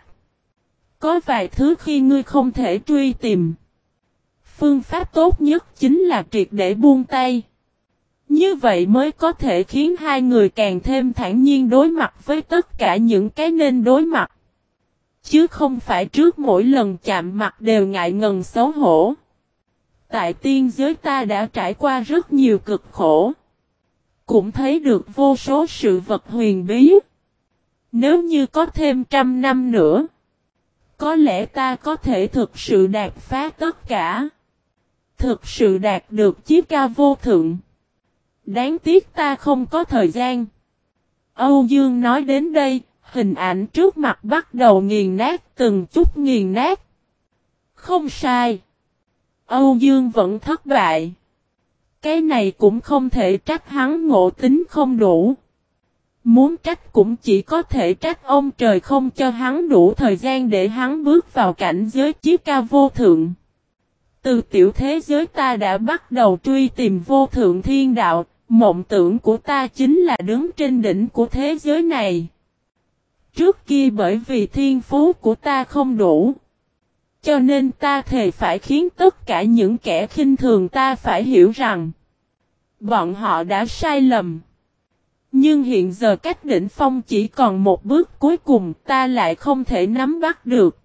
Có vài thứ khi ngươi không thể truy tìm. Phương pháp tốt nhất chính là triệt để buông tay. Như vậy mới có thể khiến hai người càng thêm thản nhiên đối mặt với tất cả những cái nên đối mặt. Chứ không phải trước mỗi lần chạm mặt đều ngại ngần xấu hổ. Tại tiên giới ta đã trải qua rất nhiều cực khổ. Cũng thấy được vô số sự vật huyền bí. Nếu như có thêm trăm năm nữa. Có lẽ ta có thể thực sự đạt phá tất cả. Thực sự đạt được chiếc ca vô thượng. Đáng tiếc ta không có thời gian. Âu Dương nói đến đây, hình ảnh trước mặt bắt đầu nghiền nát từng chút nghiền nát. Không sai. Âu Dương vẫn thất bại. Cái này cũng không thể trách hắn ngộ tính không đủ. Muốn trách cũng chỉ có thể trách ông trời không cho hắn đủ thời gian để hắn bước vào cảnh giới chiếc ca vô thượng. Từ tiểu thế giới ta đã bắt đầu truy tìm vô thượng thiên đạo, mộng tưởng của ta chính là đứng trên đỉnh của thế giới này. Trước kia bởi vì thiên phú của ta không đủ. Cho nên ta thề phải khiến tất cả những kẻ khinh thường ta phải hiểu rằng bọn họ đã sai lầm. Nhưng hiện giờ cách đỉnh phong chỉ còn một bước cuối cùng, ta lại không thể nắm bắt được.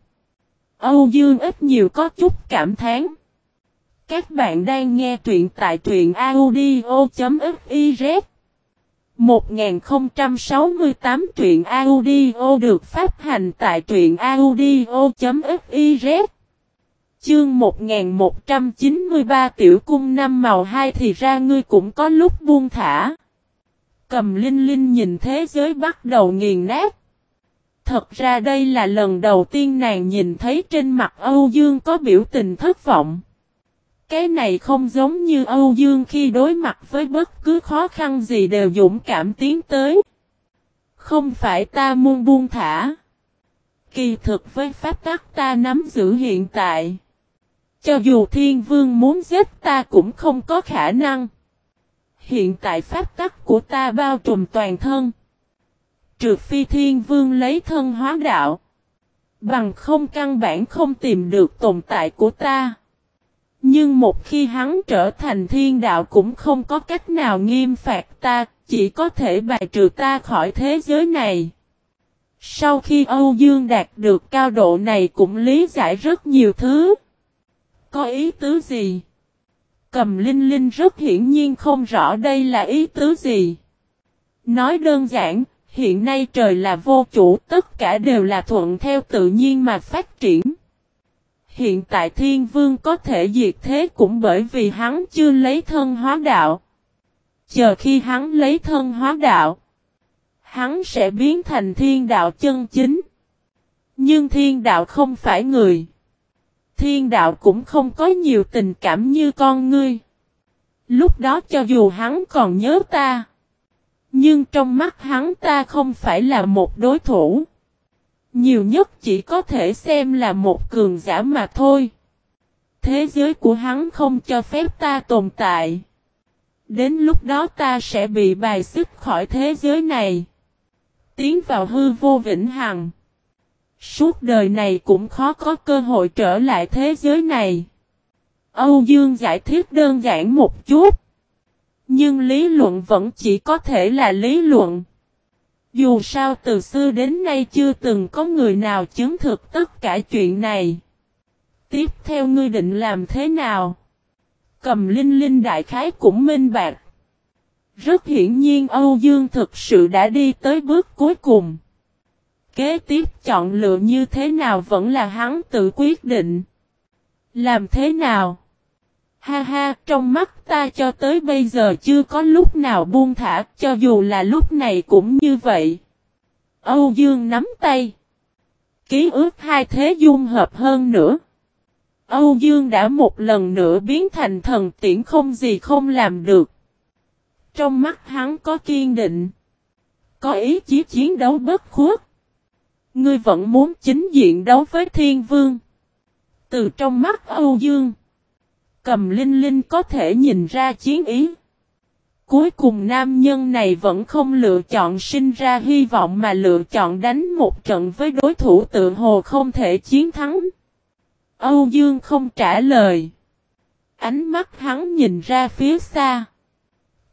Âu Dương ít nhiều có chút cảm thán. Các bạn đang nghe truyện tại truyện audio.fiz 1068 truyện audio được phát hành tại truyện audio.fiz Chương 1193 tiểu cung năm màu hai thì ra ngươi cũng có lúc buông thả. Cầm Linh Linh nhìn thế giới bắt đầu nghiền nát. Thật ra đây là lần đầu tiên nàng nhìn thấy trên mặt Âu Dương có biểu tình thất vọng. Cái này không giống như Âu Dương khi đối mặt với bất cứ khó khăn gì đều dũng cảm tiến tới. Không phải ta muốn buông thả. Kỳ thực với pháp tắc ta nắm giữ hiện tại. cho dù thiên vương muốn giết ta cũng không có khả năng. Hiện tại pháp tắc của ta bao trùm toàn thân. Trừ phi thiên vương lấy thân hóa đạo. Bằng không căn bản không tìm được tồn tại của ta. Nhưng một khi hắn trở thành thiên đạo cũng không có cách nào nghiêm phạt ta, chỉ có thể bài trừ ta khỏi thế giới này. Sau khi Âu Dương đạt được cao độ này cũng lý giải rất nhiều thứ. Có ý tứ gì? Cầm Linh Linh rất hiển nhiên không rõ đây là ý tứ gì. Nói đơn giản, hiện nay trời là vô chủ, tất cả đều là thuận theo tự nhiên mà phát triển. Hiện tại thiên vương có thể diệt thế cũng bởi vì hắn chưa lấy thân hóa đạo. Chờ khi hắn lấy thân hóa đạo, hắn sẽ biến thành thiên đạo chân chính. Nhưng thiên đạo không phải người. Thiên đạo cũng không có nhiều tình cảm như con ngươi. Lúc đó cho dù hắn còn nhớ ta. Nhưng trong mắt hắn ta không phải là một đối thủ. Nhiều nhất chỉ có thể xem là một cường giả mà thôi. Thế giới của hắn không cho phép ta tồn tại. Đến lúc đó ta sẽ bị bài xích khỏi thế giới này. Tiến vào hư vô vĩnh hằng. Suốt đời này cũng khó có cơ hội trở lại thế giới này. Âu Dương giải thích đơn giản một chút. Nhưng lý luận vẫn chỉ có thể là lý luận. Dù sao từ xưa đến nay chưa từng có người nào chứng thực tất cả chuyện này. Tiếp theo ngươi định làm thế nào? Cầm linh linh đại khái cũng minh bạc. Rất hiển nhiên Âu Dương thực sự đã đi tới bước cuối cùng. Kế tiếp chọn lựa như thế nào vẫn là hắn tự quyết định. Làm thế nào? Ha ha, trong mắt ta cho tới bây giờ chưa có lúc nào buông thả, cho dù là lúc này cũng như vậy. Âu Dương nắm tay. Ký ức hai thế dung hợp hơn nữa. Âu Dương đã một lần nữa biến thành thần tiễn không gì không làm được. Trong mắt hắn có kiên định. Có ý chí chiến đấu bất khuất. Ngươi vẫn muốn chính diện đấu với thiên vương. Từ trong mắt Âu Dương. Cầm Linh Linh có thể nhìn ra chiến ý. Cuối cùng nam nhân này vẫn không lựa chọn sinh ra hy vọng mà lựa chọn đánh một trận với đối thủ tự hồ không thể chiến thắng. Âu Dương không trả lời. Ánh mắt hắn nhìn ra phía xa.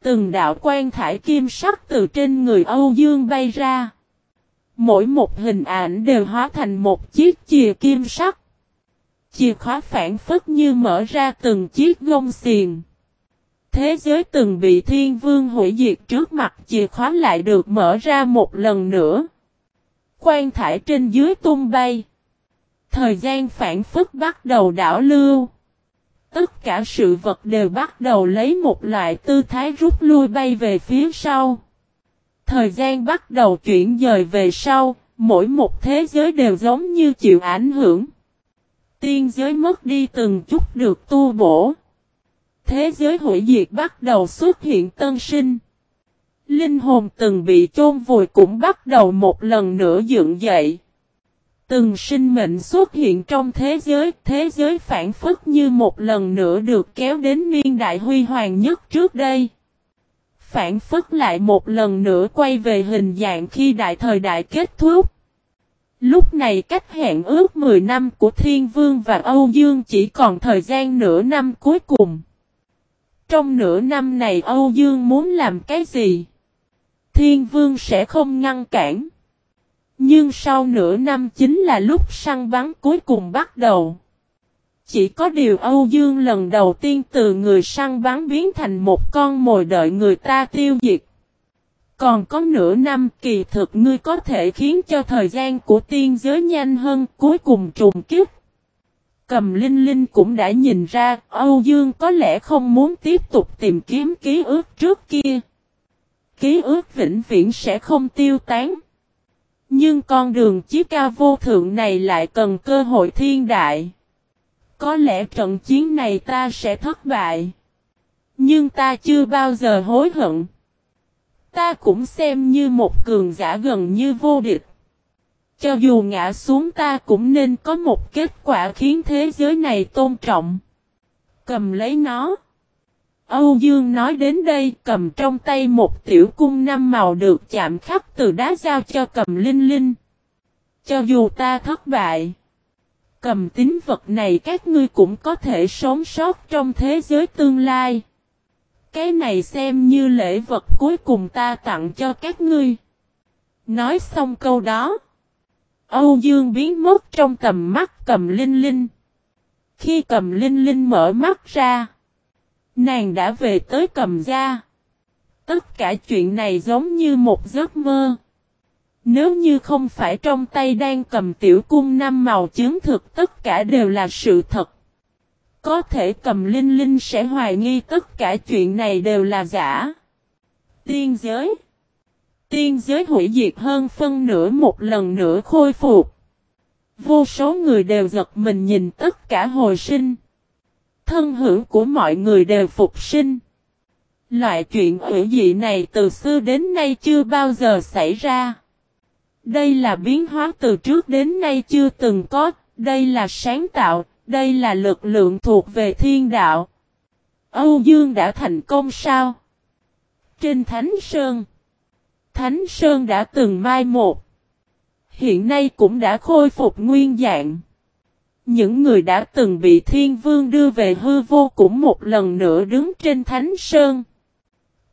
Từng đạo quan thải kim sắc từ trên người Âu Dương bay ra. Mỗi một hình ảnh đều hóa thành một chiếc chìa kim sắc. Chìa khóa phản phất như mở ra từng chiếc gông xiền. Thế giới từng bị thiên vương hủy diệt trước mặt chìa khóa lại được mở ra một lần nữa. Quan thải trên dưới tung bay. Thời gian phản phất bắt đầu đảo lưu. Tất cả sự vật đều bắt đầu lấy một loại tư thái rút lui bay về phía sau. Thời gian bắt đầu chuyển dời về sau, mỗi một thế giới đều giống như chịu ảnh hưởng. Tiên giới mất đi từng chút được tu bổ. Thế giới hủy diệt bắt đầu xuất hiện tân sinh. Linh hồn từng bị chôn vùi cũng bắt đầu một lần nữa dựng dậy. Từng sinh mệnh xuất hiện trong thế giới, thế giới phản phất như một lần nữa được kéo đến niên đại huy hoàng nhất trước đây. Phản phất lại một lần nữa quay về hình dạng khi đại thời đại kết thúc. Lúc này cách hẹn ước 10 năm của Thiên Vương và Âu Dương chỉ còn thời gian nửa năm cuối cùng. Trong nửa năm này Âu Dương muốn làm cái gì? Thiên Vương sẽ không ngăn cản. Nhưng sau nửa năm chính là lúc săn bắn cuối cùng bắt đầu. Chỉ có điều Âu Dương lần đầu tiên từ người săn bắn biến thành một con mồi đợi người ta tiêu diệt. Còn có nửa năm kỳ thực ngươi có thể khiến cho thời gian của tiên giới nhanh hơn, cuối cùng trùng kiếp. Cầm Linh Linh cũng đã nhìn ra Âu Dương có lẽ không muốn tiếp tục tìm kiếm ký ức trước kia. Ký ức vĩnh viễn sẽ không tiêu tán. Nhưng con đường chí ca vô thượng này lại cần cơ hội thiên đại. Có lẽ trận chiến này ta sẽ thất bại. Nhưng ta chưa bao giờ hối hận. Ta cũng xem như một cường giả gần như vô địch. Cho dù ngã xuống ta cũng nên có một kết quả khiến thế giới này tôn trọng. Cầm lấy nó. Âu Dương nói đến đây cầm trong tay một tiểu cung năm màu được chạm khắc từ đá giao cho cầm linh linh. Cho dù ta thất bại, cầm tính vật này các ngươi cũng có thể sống sót trong thế giới tương lai. Cái này xem như lễ vật cuối cùng ta tặng cho các ngươi. Nói xong câu đó. Âu Dương biến mất trong tầm mắt cầm linh linh. Khi cầm linh linh mở mắt ra. Nàng đã về tới cầm gia. Tất cả chuyện này giống như một giấc mơ. Nếu như không phải trong tay đang cầm tiểu cung năm màu chứng thực tất cả đều là sự thật. Có thể cầm linh linh sẽ hoài nghi tất cả chuyện này đều là giả. Tiên giới Tiên giới hủy diệt hơn phân nửa một lần nữa khôi phục. Vô số người đều giật mình nhìn tất cả hồi sinh. Thân hữu của mọi người đều phục sinh. Loại chuyện hủy dị này từ xưa đến nay chưa bao giờ xảy ra. Đây là biến hóa từ trước đến nay chưa từng có, đây là sáng tạo, đây là lực lượng thuộc về thiên đạo. Âu Dương đã thành công sao? Trên Thánh Sơn Thánh Sơn đã từng mai một. Hiện nay cũng đã khôi phục nguyên dạng. Những người đã từng bị thiên vương đưa về hư vô cũng một lần nữa đứng trên Thánh Sơn.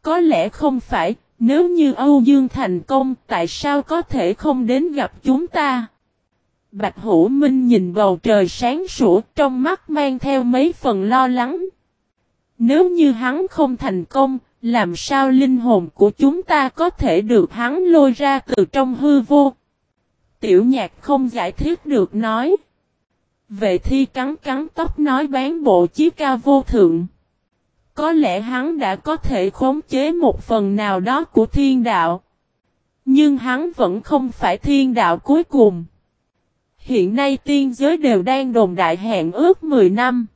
Có lẽ không phải, nếu như Âu Dương thành công, tại sao có thể không đến gặp chúng ta? Bạch Hữu Minh nhìn bầu trời sáng sủa trong mắt mang theo mấy phần lo lắng. Nếu như hắn không thành công, làm sao linh hồn của chúng ta có thể được hắn lôi ra từ trong hư vô? Tiểu nhạc không giải thích được nói. Vệ thi cắn cắn tóc nói bán bộ chí ca vô thượng. Có lẽ hắn đã có thể khống chế một phần nào đó của thiên đạo. Nhưng hắn vẫn không phải thiên đạo cuối cùng. Hiện nay tiên giới đều đang đồn đại hẹn ước 10 năm.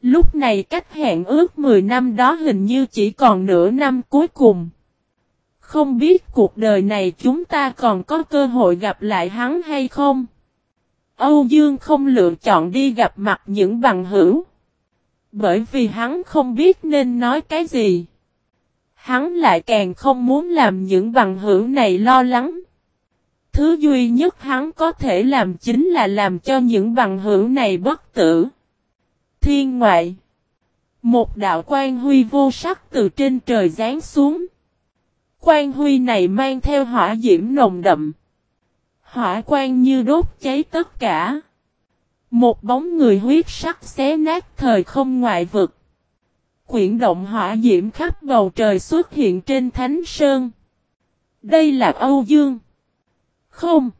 Lúc này cách hẹn ước 10 năm đó hình như chỉ còn nửa năm cuối cùng. Không biết cuộc đời này chúng ta còn có cơ hội gặp lại hắn hay không? Âu Dương không lựa chọn đi gặp mặt những bằng hữu. Bởi vì hắn không biết nên nói cái gì. Hắn lại càng không muốn làm những bằng hữu này lo lắng. Thứ duy nhất hắn có thể làm chính là làm cho những bằng hữu này bất tử. Thiên ngoại. Một đạo quan huy vô sắc từ trên trời giáng xuống. Quan huy này mang theo hỏa diễm nồng đậm. Hỏa quan như đốt cháy tất cả. Một bóng người huyết sắc xé nát thời không ngoại vực. Quyển động hỏa diễm khắp bầu trời xuất hiện trên thánh sơn. Đây là Âu Dương. Không.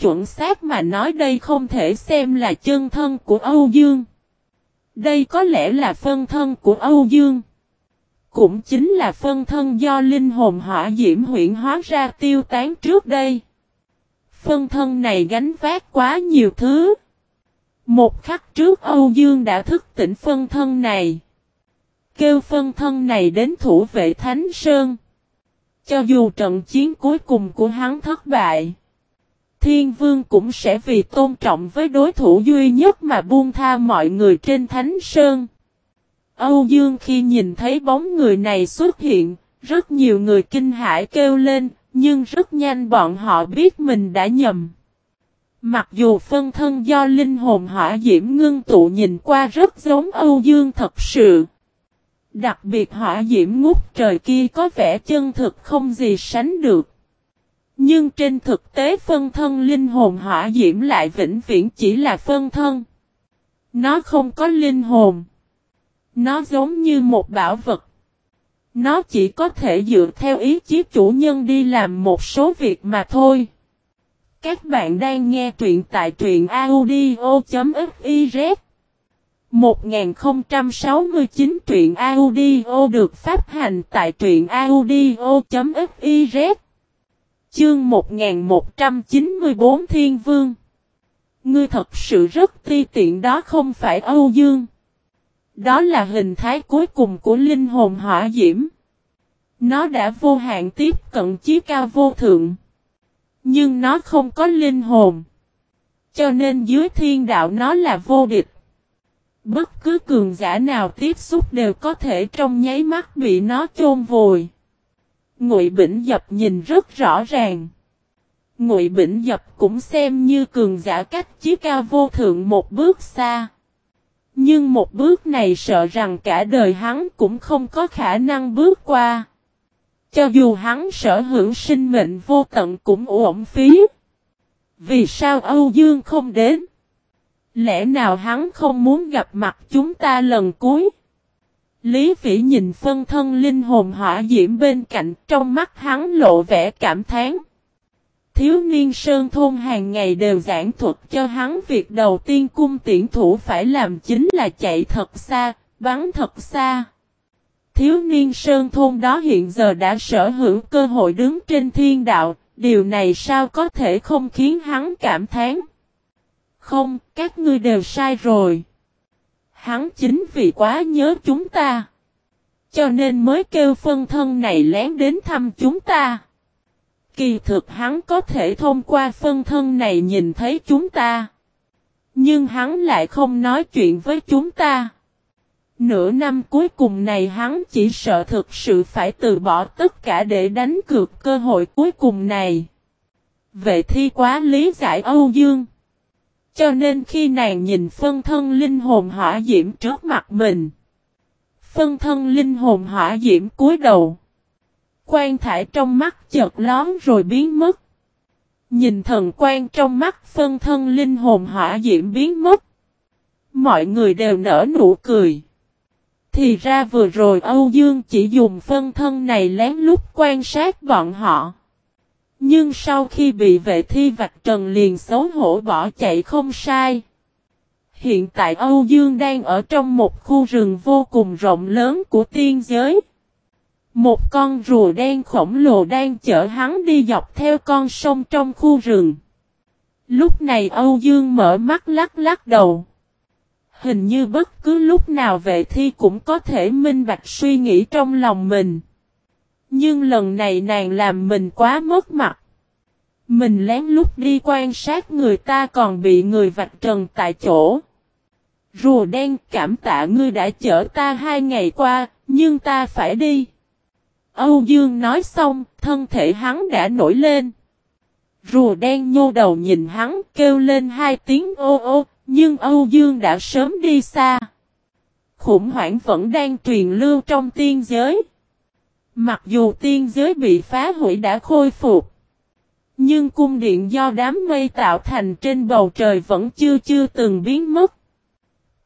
Chuẩn xác mà nói đây không thể xem là chân thân của Âu Dương. Đây có lẽ là phân thân của Âu Dương. Cũng chính là phân thân do linh hồn hỏa diễm huyện hóa ra tiêu tán trước đây. Phân thân này gánh vác quá nhiều thứ. Một khắc trước Âu Dương đã thức tỉnh phân thân này. Kêu phân thân này đến thủ vệ Thánh Sơn. Cho dù trận chiến cuối cùng của hắn thất bại. Thiên Vương cũng sẽ vì tôn trọng với đối thủ duy nhất mà buông tha mọi người trên Thánh Sơn. Âu Dương khi nhìn thấy bóng người này xuất hiện, rất nhiều người kinh hãi kêu lên, nhưng rất nhanh bọn họ biết mình đã nhầm. Mặc dù phân thân do linh hồn hỏa diễm ngưng tụ nhìn qua rất giống Âu Dương thật sự. Đặc biệt hỏa diễm ngút trời kia có vẻ chân thực không gì sánh được. Nhưng trên thực tế phân thân linh hồn hỏa diễm lại vĩnh viễn chỉ là phân thân. Nó không có linh hồn. Nó giống như một bảo vật. Nó chỉ có thể dựa theo ý chí chủ nhân đi làm một số việc mà thôi. Các bạn đang nghe truyện tại truyện audio.fiz 1069 truyện audio được phát hành tại truyện audio.fiz Chương 1194 Thiên Vương Ngươi thật sự rất ti tiện đó không phải Âu Dương. Đó là hình thái cuối cùng của linh hồn hỏa diễm. Nó đã vô hạn tiếp cận chí cao vô thượng. Nhưng nó không có linh hồn. Cho nên dưới thiên đạo nó là vô địch. Bất cứ cường giả nào tiếp xúc đều có thể trong nháy mắt bị nó chôn vùi. Ngụy Bỉnh Dập nhìn rất rõ ràng. Ngụy Bỉnh Dập cũng xem như cường giả cách chí cao vô thượng một bước xa. Nhưng một bước này sợ rằng cả đời hắn cũng không có khả năng bước qua. Cho dù hắn sở hữu sinh mệnh vô tận cũng uổng phí. Vì sao Âu Dương không đến? Lẽ nào hắn không muốn gặp mặt chúng ta lần cuối? Lý Vĩ nhìn phân thân linh hồn hỏa diễm bên cạnh trong mắt hắn lộ vẻ cảm thán. Thiếu niên Sơn Thôn hàng ngày đều giảng thuật cho hắn việc đầu tiên cung tiễn thủ phải làm chính là chạy thật xa, bắn thật xa. Thiếu niên Sơn Thôn đó hiện giờ đã sở hữu cơ hội đứng trên thiên đạo, điều này sao có thể không khiến hắn cảm thán. Không, các ngươi đều sai rồi. Hắn chính vì quá nhớ chúng ta. Cho nên mới kêu phân thân này lén đến thăm chúng ta. Kỳ thực hắn có thể thông qua phân thân này nhìn thấy chúng ta. Nhưng hắn lại không nói chuyện với chúng ta. Nửa năm cuối cùng này hắn chỉ sợ thực sự phải từ bỏ tất cả để đánh cược cơ hội cuối cùng này. Vệ thi quá lý giải Âu Dương. Cho nên khi nàng nhìn phân thân linh hồn hỏa diễm trước mặt mình. Phân thân linh hồn hỏa diễm cúi đầu. Quan thải trong mắt chợt lón rồi biến mất. Nhìn thần quan trong mắt phân thân linh hồn hỏa diễm biến mất. Mọi người đều nở nụ cười. Thì ra vừa rồi Âu Dương chỉ dùng phân thân này lén lút quan sát bọn họ. Nhưng sau khi bị vệ thi vạch trần liền xấu hổ bỏ chạy không sai. Hiện tại Âu Dương đang ở trong một khu rừng vô cùng rộng lớn của tiên giới. Một con rùa đen khổng lồ đang chở hắn đi dọc theo con sông trong khu rừng. Lúc này Âu Dương mở mắt lắc lắc đầu. Hình như bất cứ lúc nào vệ thi cũng có thể minh bạch suy nghĩ trong lòng mình. Nhưng lần này nàng làm mình quá mất mặt. Mình lén lút đi quan sát người ta còn bị người vạch trần tại chỗ. Rùa đen cảm tạ ngươi đã chở ta hai ngày qua, nhưng ta phải đi. Âu Dương nói xong, thân thể hắn đã nổi lên. Rùa đen nhô đầu nhìn hắn kêu lên hai tiếng ô ô, nhưng Âu Dương đã sớm đi xa. Khủng hoảng vẫn đang truyền lưu trong tiên giới. Mặc dù tiên giới bị phá hủy đã khôi phục. Nhưng cung điện do đám mây tạo thành trên bầu trời vẫn chưa chưa từng biến mất.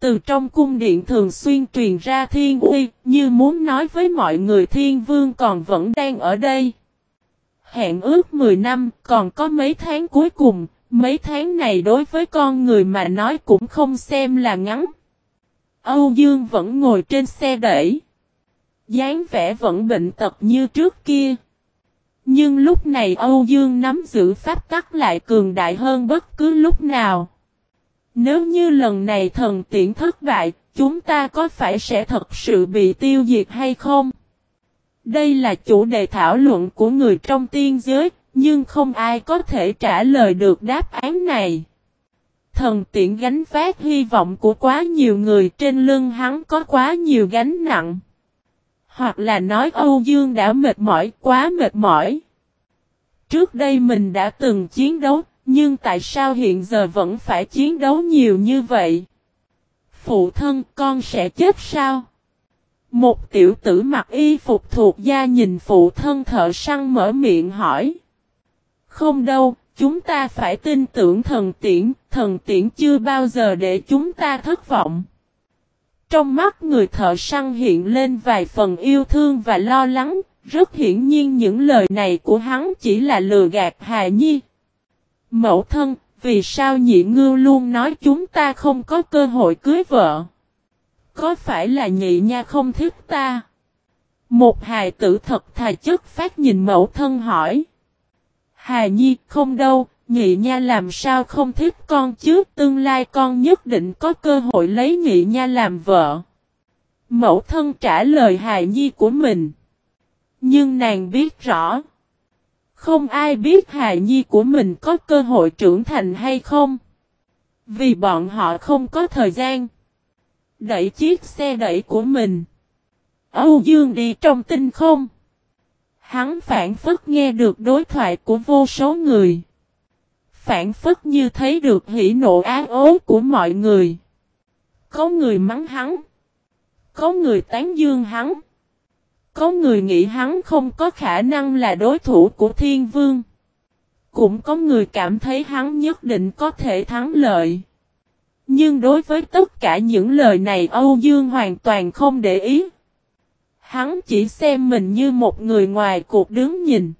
Từ trong cung điện thường xuyên truyền ra thiên uy, như muốn nói với mọi người thiên vương còn vẫn đang ở đây. Hẹn ước 10 năm, còn có mấy tháng cuối cùng, mấy tháng này đối với con người mà nói cũng không xem là ngắn. Âu Dương vẫn ngồi trên xe đẩy. dáng vẻ vẫn bệnh tật như trước kia. Nhưng lúc này Âu Dương nắm giữ pháp tắc lại cường đại hơn bất cứ lúc nào. Nếu như lần này thần tiễn thất bại, chúng ta có phải sẽ thật sự bị tiêu diệt hay không? Đây là chủ đề thảo luận của người trong tiên giới, nhưng không ai có thể trả lời được đáp án này. Thần tiện gánh phát hy vọng của quá nhiều người trên lưng hắn có quá nhiều gánh nặng. Hoặc là nói Âu Dương đã mệt mỏi, quá mệt mỏi. Trước đây mình đã từng chiến đấu, nhưng tại sao hiện giờ vẫn phải chiến đấu nhiều như vậy? Phụ thân con sẽ chết sao? Một tiểu tử mặc y phục thuộc gia nhìn phụ thân thợ săn mở miệng hỏi. Không đâu, chúng ta phải tin tưởng thần tiễn, thần tiễn chưa bao giờ để chúng ta thất vọng. Trong mắt người thợ săn hiện lên vài phần yêu thương và lo lắng, rất hiển nhiên những lời này của hắn chỉ là lừa gạt Hà Nhi. Mẫu thân, vì sao nhị ngư luôn nói chúng ta không có cơ hội cưới vợ? Có phải là nhị nha không thích ta? Một hài tử thật thà chất phát nhìn mẫu thân hỏi. Hà Nhi không đâu, nhị nha làm sao không thích con chứ, tương lai con nhất định có cơ hội lấy nhị nha làm vợ. Mẫu thân trả lời Hà Nhi của mình. Nhưng nàng biết rõ. Không ai biết Hà nhi của mình có cơ hội trưởng thành hay không. Vì bọn họ không có thời gian. Đẩy chiếc xe đẩy của mình. Âu Dương đi trong tinh không. Hắn phản phất nghe được đối thoại của vô số người. Phản phất như thấy được hỉ nộ ác ố của mọi người. Có người mắng hắn. Có người tán dương hắn. Có người nghĩ hắn không có khả năng là đối thủ của thiên vương. Cũng có người cảm thấy hắn nhất định có thể thắng lợi. Nhưng đối với tất cả những lời này Âu Dương hoàn toàn không để ý. Hắn chỉ xem mình như một người ngoài cuộc đứng nhìn.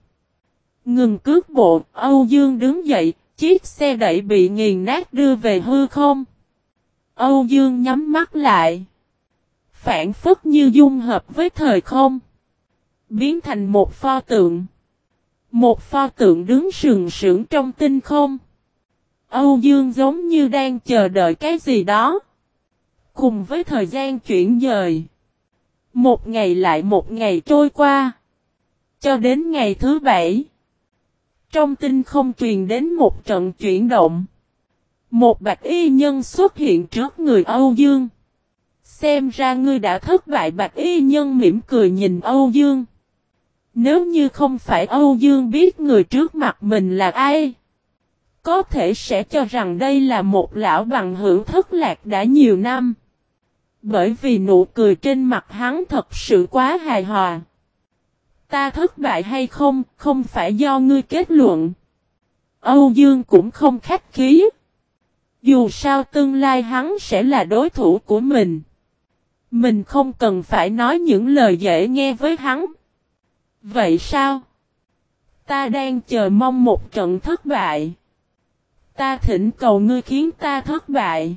Ngừng cước bộ, Âu Dương đứng dậy, chiếc xe đẩy bị nghiền nát đưa về hư không. Âu Dương nhắm mắt lại. Phản phất như dung hợp với thời không. Biến thành một pho tượng. Một pho tượng đứng sừng sững trong tinh không. Âu Dương giống như đang chờ đợi cái gì đó. Cùng với thời gian chuyển dời. Một ngày lại một ngày trôi qua. Cho đến ngày thứ bảy. Trong tinh không truyền đến một trận chuyển động. Một bạch y nhân xuất hiện trước người Âu Dương. Xem ra ngươi đã thất bại, bạch y nhân mỉm cười nhìn Âu Dương. Nếu như không phải Âu Dương biết người trước mặt mình là ai. Có thể sẽ cho rằng đây là một lão bằng hữu thất lạc đã nhiều năm. Bởi vì nụ cười trên mặt hắn thật sự quá hài hòa. Ta thất bại hay không, không phải do ngươi kết luận. Âu Dương cũng không khách khí. Dù sao tương lai hắn sẽ là đối thủ của mình. Mình không cần phải nói những lời dễ nghe với hắn. Vậy sao? Ta đang chờ mong một trận thất bại. Ta thỉnh cầu ngươi khiến ta thất bại.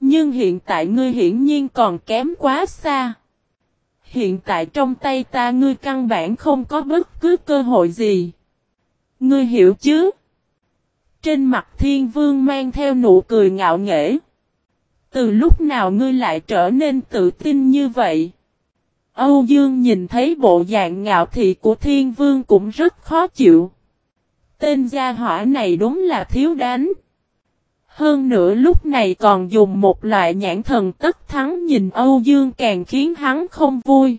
Nhưng hiện tại ngươi hiển nhiên còn kém quá xa. Hiện tại trong tay ta ngươi căn bản không có bất cứ cơ hội gì. Ngươi hiểu chứ? Trên mặt thiên vương mang theo nụ cười ngạo nghễ. Từ lúc nào ngươi lại trở nên tự tin như vậy? Âu Dương nhìn thấy bộ dạng ngạo thị của thiên vương cũng rất khó chịu. Tên gia hỏa này đúng là thiếu đánh. Hơn nữa lúc này còn dùng một loại nhãn thần tất thắng nhìn Âu Dương càng khiến hắn không vui.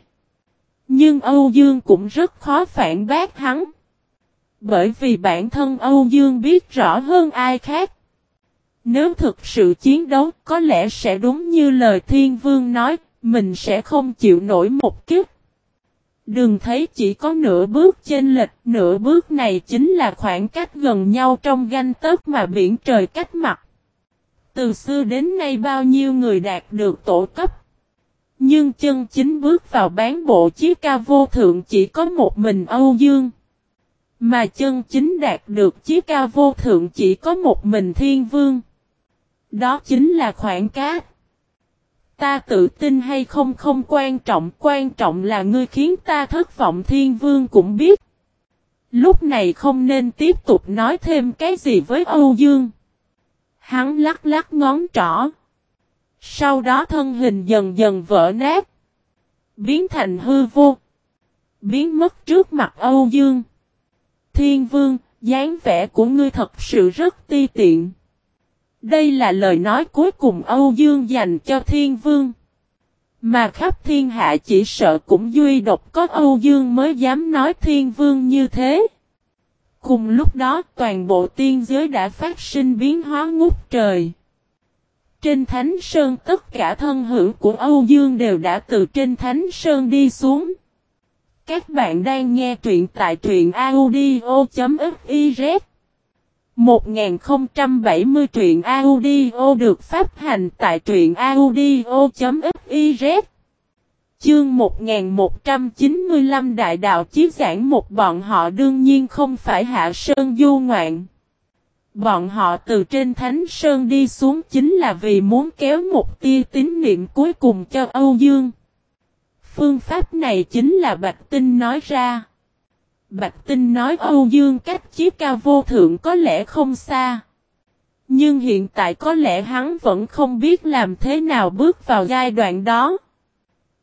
Nhưng Âu Dương cũng rất khó phản bác hắn. Bởi vì bản thân Âu Dương biết rõ hơn ai khác. Nếu thực sự chiến đấu có lẽ sẽ đúng như lời Thiên Vương nói, mình sẽ không chịu nổi một kiếp. Đừng thấy chỉ có nửa bước trên lệch, nửa bước này chính là khoảng cách gần nhau trong ganh tớp mà biển trời cách mặt. Từ xưa đến nay bao nhiêu người đạt được tổ cấp. Nhưng chân chính bước vào bán bộ chiếc ca vô thượng chỉ có một mình Âu Dương. Mà chân chính đạt được chiếc ca vô thượng chỉ có một mình thiên vương. Đó chính là khoảng cát. Ta tự tin hay không không quan trọng, quan trọng là ngươi khiến ta thất vọng thiên vương cũng biết. Lúc này không nên tiếp tục nói thêm cái gì với Âu Dương. Hắn lắc lắc ngón trỏ. Sau đó thân hình dần dần vỡ nát. Biến thành hư vô. Biến mất trước mặt Âu Dương. Thiên vương, dáng vẻ của ngươi thật sự rất ti tiện. Đây là lời nói cuối cùng Âu Dương dành cho thiên vương. Mà khắp thiên hạ chỉ sợ cũng duy độc có Âu Dương mới dám nói thiên vương như thế. Cùng lúc đó, toàn bộ tiên giới đã phát sinh biến hóa ngút trời. Trên Thánh Sơn, tất cả thân hữu của Âu Dương đều đã từ trên Thánh Sơn đi xuống. Các bạn đang nghe truyện tại truyện audio.fiz 1070 truyện audio được phát hành tại truyện audio.fiz Chương 1195 Đại đạo chí giảng một bọn họ đương nhiên không phải hạ sơn du ngoạn. Bọn họ từ trên thánh sơn đi xuống chính là vì muốn kéo một tia tín niệm cuối cùng cho Âu Dương. Phương pháp này chính là Bạch Tinh nói ra. Bạch Tinh nói Âu Dương cách chí cao vô thượng có lẽ không xa. Nhưng hiện tại có lẽ hắn vẫn không biết làm thế nào bước vào giai đoạn đó.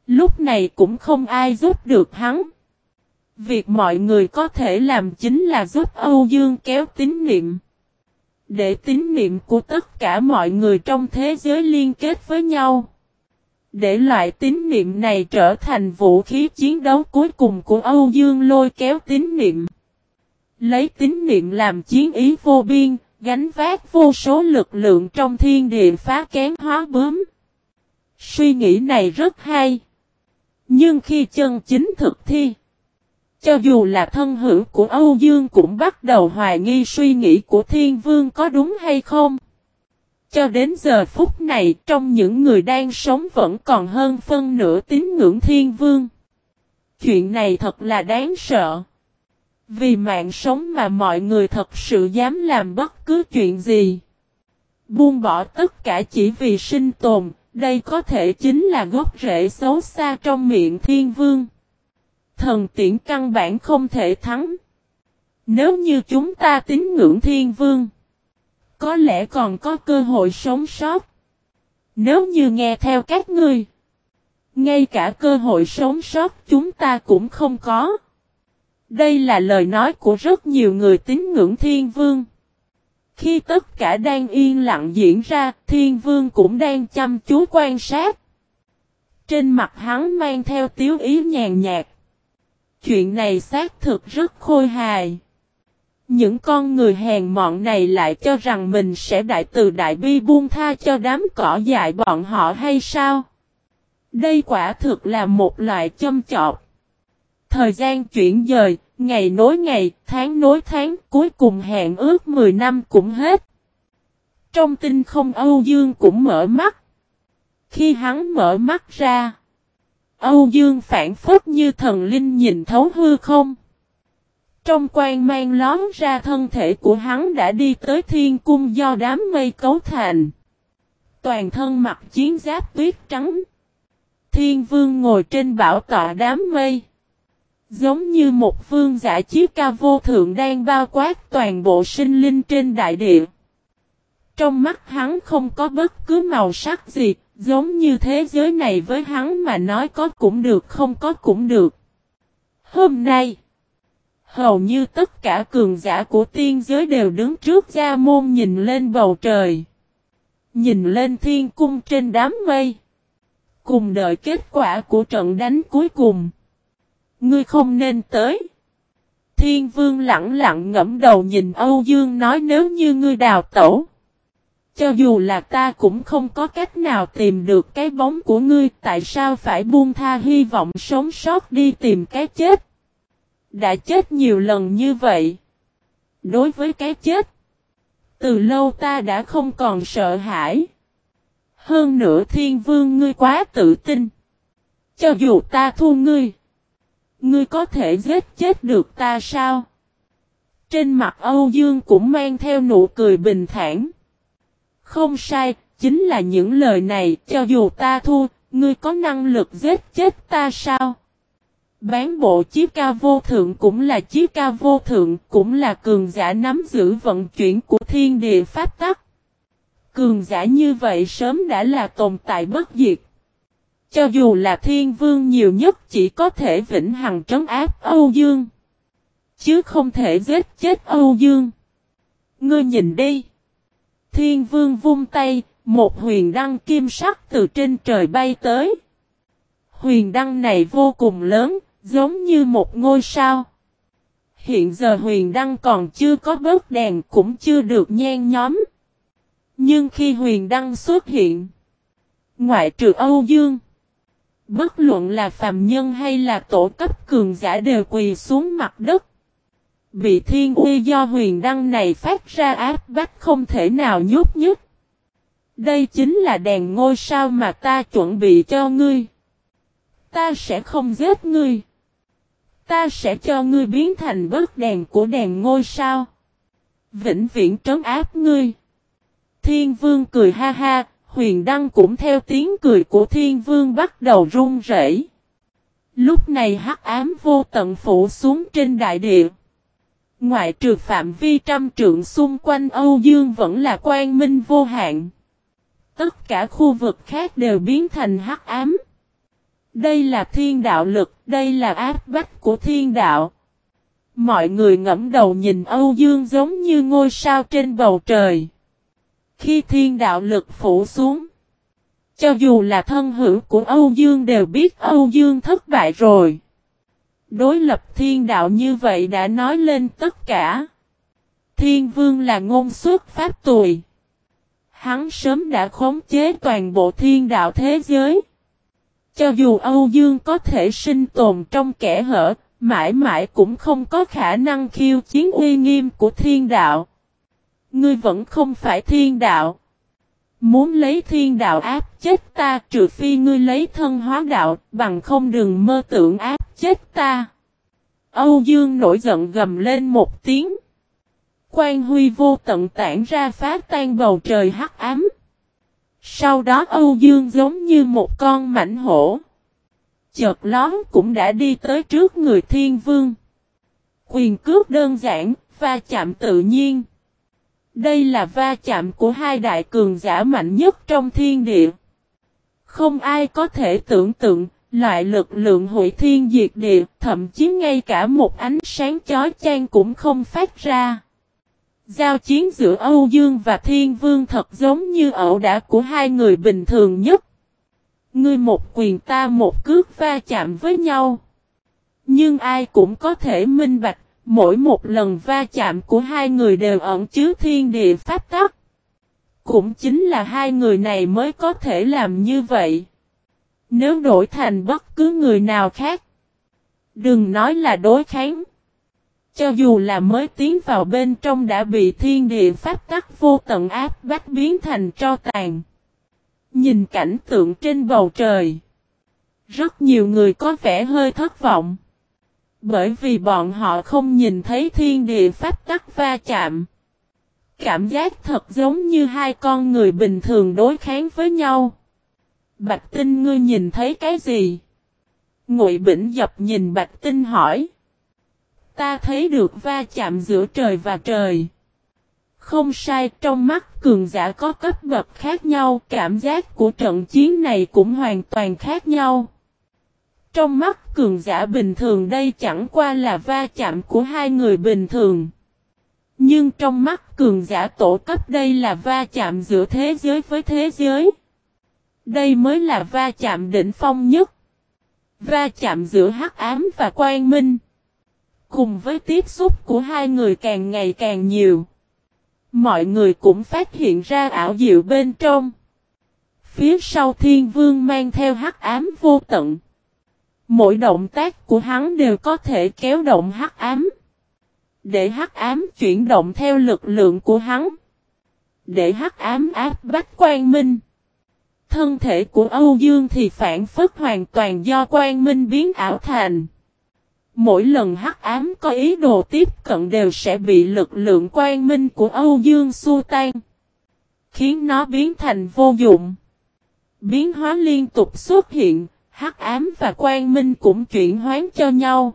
Lúc này cũng không ai giúp được hắn. Việc mọi người có thể làm chính là giúp Âu Dương kéo tín niệm. Để tín niệm của tất cả mọi người trong thế giới liên kết với nhau. Để loại tín niệm này trở thành vũ khí chiến đấu cuối cùng của Âu Dương lôi kéo tín niệm. Lấy tín niệm làm chiến ý vô biên, gánh vác vô số lực lượng trong thiên địa phá kén hóa bướm. Suy nghĩ này rất hay. Nhưng khi chân chính thực thi, cho dù là thân hữu của Âu Dương cũng bắt đầu hoài nghi suy nghĩ của Thiên Vương có đúng hay không. Cho đến giờ phút này trong những người đang sống vẫn còn hơn phân nửa tín ngưỡng Thiên Vương. Chuyện này thật là đáng sợ. Vì mạng sống mà mọi người thật sự dám làm bất cứ chuyện gì. Buông bỏ tất cả chỉ vì sinh tồn, đây có thể chính là gốc rễ xấu xa trong miệng thiên vương. Thần tiễn căn bản không thể thắng. Nếu như chúng ta tín ngưỡng thiên vương, có lẽ còn có cơ hội sống sót. Nếu như nghe theo các ngươi, ngay cả cơ hội sống sót chúng ta cũng không có. Đây là lời nói của rất nhiều người tín ngưỡng thiên vương. Khi tất cả đang yên lặng diễn ra, thiên vương cũng đang chăm chú quan sát. Trên mặt hắn mang theo tiếu ý nhàn nhạt. Chuyện này xác thực rất khôi hài. Những con người hèn mọn này lại cho rằng mình sẽ đại từ đại bi buông tha cho đám cỏ dại bọn họ hay sao? Đây quả thực là một loại châm chọc. Thời gian chuyển dời, ngày nối ngày, tháng nối tháng, cuối cùng hẹn ước 10 năm cũng hết. Trong tinh không Âu Dương cũng mở mắt. Khi hắn mở mắt ra, Âu Dương phản phất như thần linh nhìn thấu hư không. Trong quan mang lón ra thân thể của hắn đã đi tới thiên cung do đám mây cấu thành. Toàn thân mặc chiến giáp tuyết trắng. Thiên vương ngồi trên bảo tọa đám mây. Giống như một vương giả chiếc ca vô thượng đang bao quát toàn bộ sinh linh trên đại địa. Trong mắt hắn không có bất cứ màu sắc gì, giống như thế giới này với hắn mà nói có cũng được không có cũng được. Hôm nay, hầu như tất cả cường giả của tiên giới đều đứng trước gia môn nhìn lên bầu trời. Nhìn lên thiên cung trên đám mây. Cùng đợi kết quả của trận đánh cuối cùng. Ngươi không nên tới. Thiên vương lặng lặng ngẫm đầu nhìn Âu Dương nói nếu như ngươi đào tẩu. Cho dù là ta cũng không có cách nào tìm được cái bóng của ngươi, tại sao phải buông tha hy vọng sống sót đi tìm cái chết. Đã chết nhiều lần như vậy. Đối với cái chết. Từ lâu ta đã không còn sợ hãi. Hơn nữa thiên vương ngươi quá tự tin. Cho dù ta thua ngươi. Ngươi có thể giết chết được ta sao? Trên mặt Âu Dương cũng mang theo nụ cười bình thản. Không sai, chính là những lời này, cho dù ta thua, ngươi có năng lực giết chết ta sao? Bán bộ chiếc ca vô thượng cũng là chiếc ca vô thượng, cũng là cường giả nắm giữ vận chuyển của thiên địa pháp tắc. Cường giả như vậy sớm đã là tồn tại bất diệt. Cho dù là thiên vương nhiều nhất chỉ có thể vĩnh hằng trấn áp Âu Dương. Chứ không thể giết chết Âu Dương. Ngươi nhìn đi. Thiên vương vung tay, một huyền đăng kim sắc từ trên trời bay tới. Huyền đăng này vô cùng lớn, giống như một ngôi sao. Hiện giờ huyền đăng còn chưa có bớt đèn cũng chưa được nhen nhóm. Nhưng khi huyền đăng xuất hiện, ngoại trừ Âu Dương, Bất luận là phàm nhân hay là tổ cấp cường giả đều quỳ xuống mặt đất. Bị thiên uy do huyền đăng này phát ra áp bách không thể nào nhút nhứt. Đây chính là đèn ngôi sao mà ta chuẩn bị cho ngươi. Ta sẽ không giết ngươi. Ta sẽ cho ngươi biến thành bớt đèn của đèn ngôi sao. Vĩnh viễn trấn áp ngươi. Thiên vương cười ha ha, huyền đăng cũng theo tiếng cười của thiên vương bắt đầu run rẩy. Lúc này hắc ám vô tận phủ xuống trên đại địa. Ngoại trừ phạm vi trăm trượng xung quanh Âu Dương vẫn là quang minh vô hạn. Tất cả khu vực khác đều biến thành hắc ám. Đây là thiên đạo lực, đây là áp bách của thiên đạo. Mọi người ngẫm đầu nhìn Âu Dương giống như ngôi sao trên bầu trời. Khi thiên đạo lực phủ xuống, cho dù là thân hữu của Âu Dương đều biết Âu Dương thất bại rồi. Đối lập thiên đạo như vậy đã nói lên tất cả. Thiên vương là ngôn xuất pháp tùy. Hắn sớm đã khống chế toàn bộ thiên đạo thế giới. Cho dù Âu Dương có thể sinh tồn trong kẻ hở, mãi mãi cũng không có khả năng khiêu chiến uy nghiêm của thiên đạo. Ngươi vẫn không phải thiên đạo. Muốn lấy thiên đạo áp chết ta trừ phi ngươi lấy thân hóa đạo bằng không đừng mơ tưởng áp chết ta. Âu Dương nổi giận gầm lên một tiếng. Quan huy vô tận tản ra phá tan bầu trời hắc ám. Sau đó Âu Dương giống như một con mảnh hổ. Chợt lón cũng đã đi tới trước người thiên vương. Quyền cước đơn giản, va chạm tự nhiên. Đây là va chạm của hai đại cường giả mạnh nhất trong thiên địa. Không ai có thể tưởng tượng, loại lực lượng hủy thiên diệt địa, thậm chí ngay cả một ánh sáng chói chang cũng không phát ra. Giao chiến giữa Âu Dương và Thiên Vương thật giống như ẩu đả của hai người bình thường nhất. Ngươi một quyền ta một cước va chạm với nhau. Nhưng ai cũng có thể minh bạch, mỗi một lần va chạm của hai người đều ẩn chứa thiên địa pháp tắc. Cũng chính là hai người này mới có thể làm như vậy. Nếu đổi thành bất cứ người nào khác, đừng nói là đối kháng. Cho dù là mới tiến vào bên trong đã bị thiên địa pháp tắc vô tận áp bách biến thành tro tàn. Nhìn cảnh tượng trên bầu trời. Rất nhiều người có vẻ hơi thất vọng. Bởi vì bọn họ không nhìn thấy thiên địa pháp tắc va chạm. Cảm giác thật giống như hai con người bình thường đối kháng với nhau. Bạch Tinh ngươi nhìn thấy cái gì? Ngụy Bỉnh dập nhìn Bạch Tinh hỏi. Ta thấy được va chạm giữa trời và trời. Không sai, trong mắt cường giả có cấp bậc khác nhau, cảm giác của trận chiến này cũng hoàn toàn khác nhau. Trong mắt cường giả bình thường đây chẳng qua là va chạm của hai người bình thường. Nhưng trong mắt cường giả tổ cấp đây là va chạm giữa thế giới với thế giới. Đây mới là va chạm đỉnh phong nhất. Va chạm giữa hắc ám và quang minh. Cùng với tiếp xúc của hai người càng ngày càng nhiều. Mọi người cũng phát hiện ra ảo diệu bên trong. Phía sau thiên vương mang theo hắc ám vô tận. Mỗi động tác của hắn đều có thể kéo động hắc ám. Để hắc ám chuyển động theo lực lượng của hắn. Để hắc ám áp bách quan minh. Thân thể của Âu Dương thì phản phất hoàn toàn do quan minh biến ảo thành. Mỗi lần hắc ám có ý đồ tiếp cận đều sẽ bị lực lượng quan minh của Âu Dương xua tan. Khiến nó biến thành vô dụng. Biến hóa liên tục xuất hiện, hắc ám và quan minh cũng chuyển hoán cho nhau.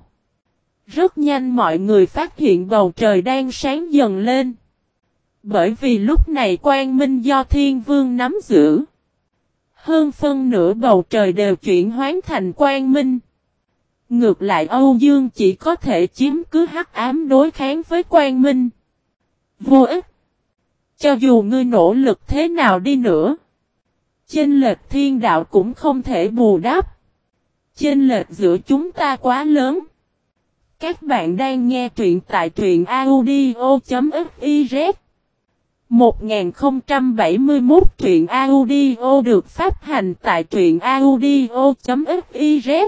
Rất nhanh mọi người phát hiện bầu trời đang sáng dần lên. Bởi vì lúc này quan minh do thiên vương nắm giữ. Hơn phân nửa bầu trời đều chuyển hoán thành quan minh. Ngược lại Âu Dương chỉ có thể chiếm cứ hắc ám đối kháng với quan minh. Vô ích. Cho dù ngươi nỗ lực thế nào đi nữa. Chênh lệch thiên đạo cũng không thể bù đắp. Chênh lệch giữa chúng ta quá lớn. Các bạn đang nghe truyện tại truyện audio.fiz 1071 truyện audio được phát hành tại truyện audio.fiz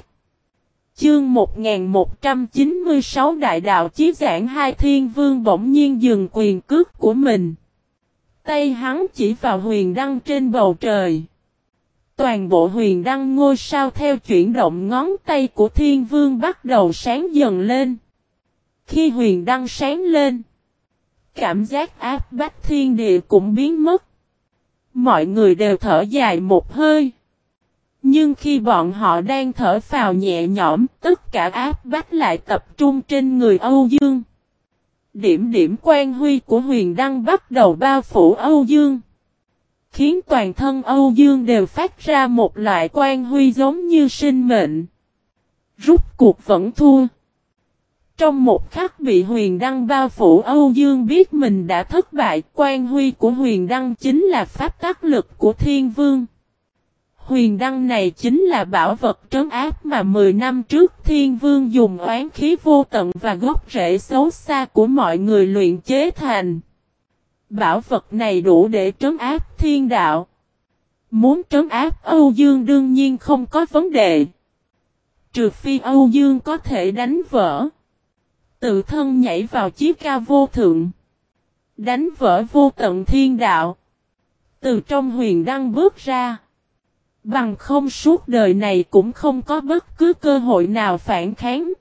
Chương 1196 Đại đạo chí giảng hai thiên vương bỗng nhiên dừng quyền cước của mình. Tay hắn chỉ vào huyền đăng trên bầu trời. Toàn bộ huyền đăng ngôi sao theo chuyển động ngón tay của thiên vương bắt đầu sáng dần lên. Khi huyền đăng sáng lên, cảm giác áp bách thiên địa cũng biến mất. Mọi người đều thở dài một hơi. Nhưng khi bọn họ đang thở phào nhẹ nhõm, tất cả áp bách lại tập trung trên người Âu Dương. Điểm điểm quan huy của huyền đăng bắt đầu bao phủ Âu Dương khiến toàn thân Âu Dương đều phát ra một loại quan huy giống như sinh mệnh. Rút cuộc vẫn thua. Trong một khắc bị huyền đăng bao phủ Âu Dương biết mình đã thất bại, quan huy của huyền đăng chính là pháp tác lực của thiên vương. Huyền đăng này chính là bảo vật trấn áp mà 10 năm trước thiên vương dùng oán khí vô tận và gốc rễ xấu xa của mọi người luyện chế thành. Bảo vật này đủ để trấn áp thiên đạo. Muốn trấn áp Âu Dương đương nhiên không có vấn đề. Trừ phi Âu Dương có thể đánh vỡ. Tự thân nhảy vào chiếc ca vô thượng. Đánh vỡ vô tận thiên đạo. Từ trong huyền đăng bước ra. Bằng không suốt đời này cũng không có bất cứ cơ hội nào phản kháng.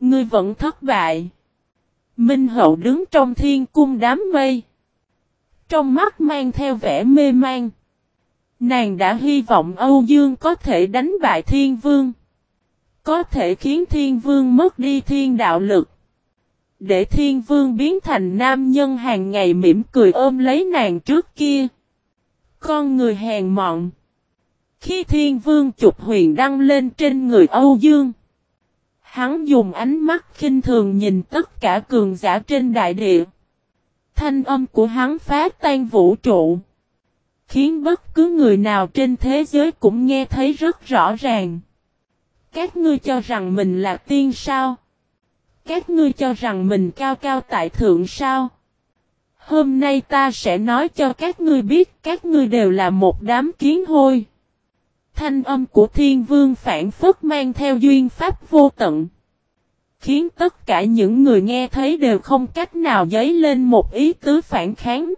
Ngươi vẫn thất bại. Minh hậu đứng trong thiên cung đám mây. Trong mắt mang theo vẻ mê man. Nàng đã hy vọng Âu Dương có thể đánh bại thiên vương. Có thể khiến thiên vương mất đi thiên đạo lực. Để thiên vương biến thành nam nhân hàng ngày mỉm cười ôm lấy nàng trước kia. Con người hèn mọn. Khi thiên vương chụp huyền đăng lên trên người Âu Dương. Hắn dùng ánh mắt khinh thường nhìn tất cả cường giả trên đại địa. Thanh âm của hắn phá tan vũ trụ. Khiến bất cứ người nào trên thế giới cũng nghe thấy rất rõ ràng. Các ngươi cho rằng mình là tiên sao? Các ngươi cho rằng mình cao cao tại thượng sao? Hôm nay ta sẽ nói cho các ngươi biết các ngươi đều là một đám kiến hôi. Thanh âm của thiên vương phản phất mang theo duyên pháp vô tận. Khiến tất cả những người nghe thấy đều không cách nào dấy lên một ý tứ phản kháng.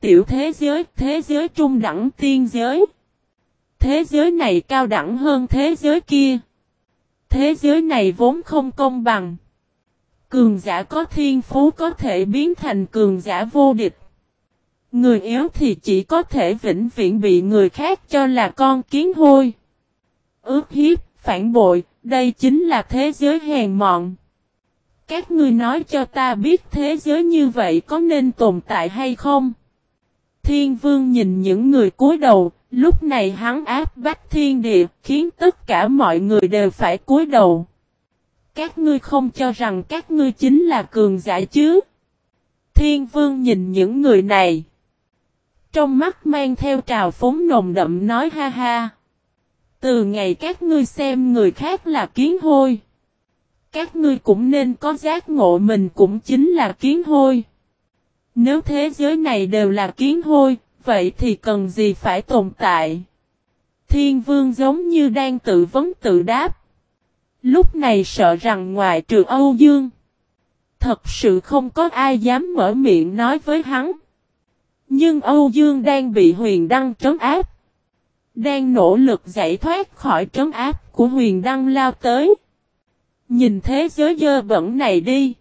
Tiểu thế giới, thế giới trung đẳng tiên giới. Thế giới này cao đẳng hơn thế giới kia. Thế giới này vốn không công bằng. Cường giả có thiên phú có thể biến thành cường giả vô địch. Người yếu thì chỉ có thể vĩnh viễn bị người khác cho là con kiến hôi. Ước hiếp, phản bội, đây chính là thế giới hèn mọn. Các ngươi nói cho ta biết thế giới như vậy có nên tồn tại hay không? Thiên vương nhìn những người cúi đầu, lúc này hắn áp bách thiên địa, khiến tất cả mọi người đều phải cúi đầu. Các ngươi không cho rằng các ngươi chính là cường giả chứ? Thiên vương nhìn những người này. Trong mắt mang theo trào phúng nồng đậm nói ha ha. Từ ngày các ngươi xem người khác là kiến hôi. Các ngươi cũng nên có giác ngộ mình cũng chính là kiến hôi. Nếu thế giới này đều là kiến hôi, vậy thì cần gì phải tồn tại? Thiên vương giống như đang tự vấn tự đáp. Lúc này sợ rằng ngoài trừ Âu Dương. Thật sự không có ai dám mở miệng nói với hắn. Nhưng Âu Dương đang bị huyền đăng trấn áp. Đang nỗ lực giải thoát khỏi trấn áp của huyền đăng lao tới. Nhìn thế giới dơ bẩn này đi.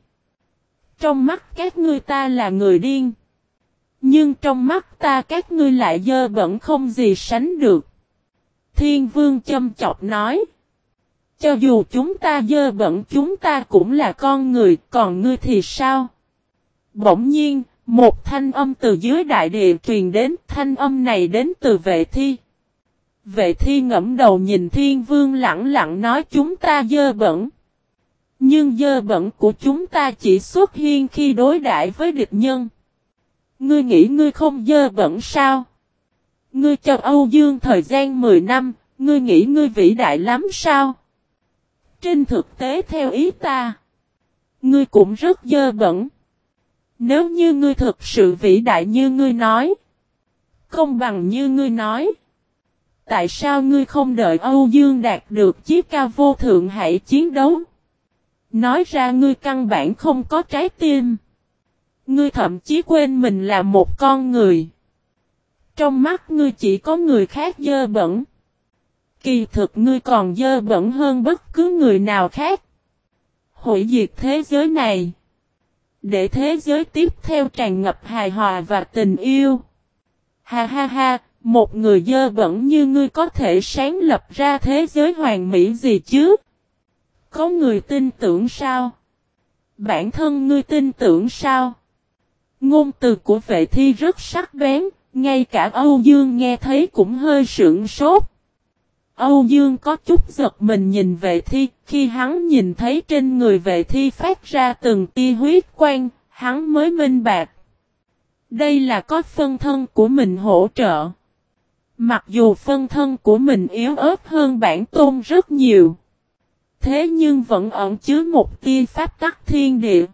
Trong mắt các ngươi ta là người điên. Nhưng trong mắt ta các ngươi lại dơ bẩn không gì sánh được. Thiên vương châm chọc nói. Cho dù chúng ta dơ bẩn chúng ta cũng là con người, còn ngươi thì sao? Bỗng nhiên, một thanh âm từ dưới đại địa truyền đến, thanh âm này đến từ vệ thi. Vệ thi ngẫm đầu nhìn thiên vương lặng lặng nói chúng ta dơ bẩn. Nhưng dơ bẩn của chúng ta chỉ xuất hiện khi đối đại với địch nhân. Ngươi nghĩ ngươi không dơ bẩn sao? Ngươi cho Âu Dương thời gian 10 năm, ngươi nghĩ ngươi vĩ đại lắm sao? Trên thực tế theo ý ta, ngươi cũng rất dơ bẩn. Nếu như ngươi thực sự vĩ đại như ngươi nói, không bằng như ngươi nói, tại sao ngươi không đợi Âu Dương đạt được chiếc ca vô thượng hãy chiến đấu? Nói ra ngươi căn bản không có trái tim. Ngươi thậm chí quên mình là một con người. Trong mắt ngươi chỉ có người khác dơ bẩn. Kỳ thực ngươi còn dơ bẩn hơn bất cứ người nào khác. Hủy diệt thế giới này. Để thế giới tiếp theo tràn ngập hài hòa và tình yêu. Ha ha ha, một người dơ bẩn như ngươi có thể sáng lập ra thế giới hoàn mỹ gì chứ? Có người tin tưởng sao? Bản thân ngươi tin tưởng sao? Ngôn từ của vệ thi rất sắc bén, ngay cả Âu Dương nghe thấy cũng hơi sững sốt. Âu Dương có chút giật mình nhìn vệ thi, khi hắn nhìn thấy trên người vệ thi phát ra từng tia huyết quang, hắn mới minh bạc. Đây là có phân thân của mình hỗ trợ. Mặc dù phân thân của mình yếu ớt hơn bản tôn rất nhiều. Thế nhưng vẫn ẩn chứa một tia pháp tắc thiên địa.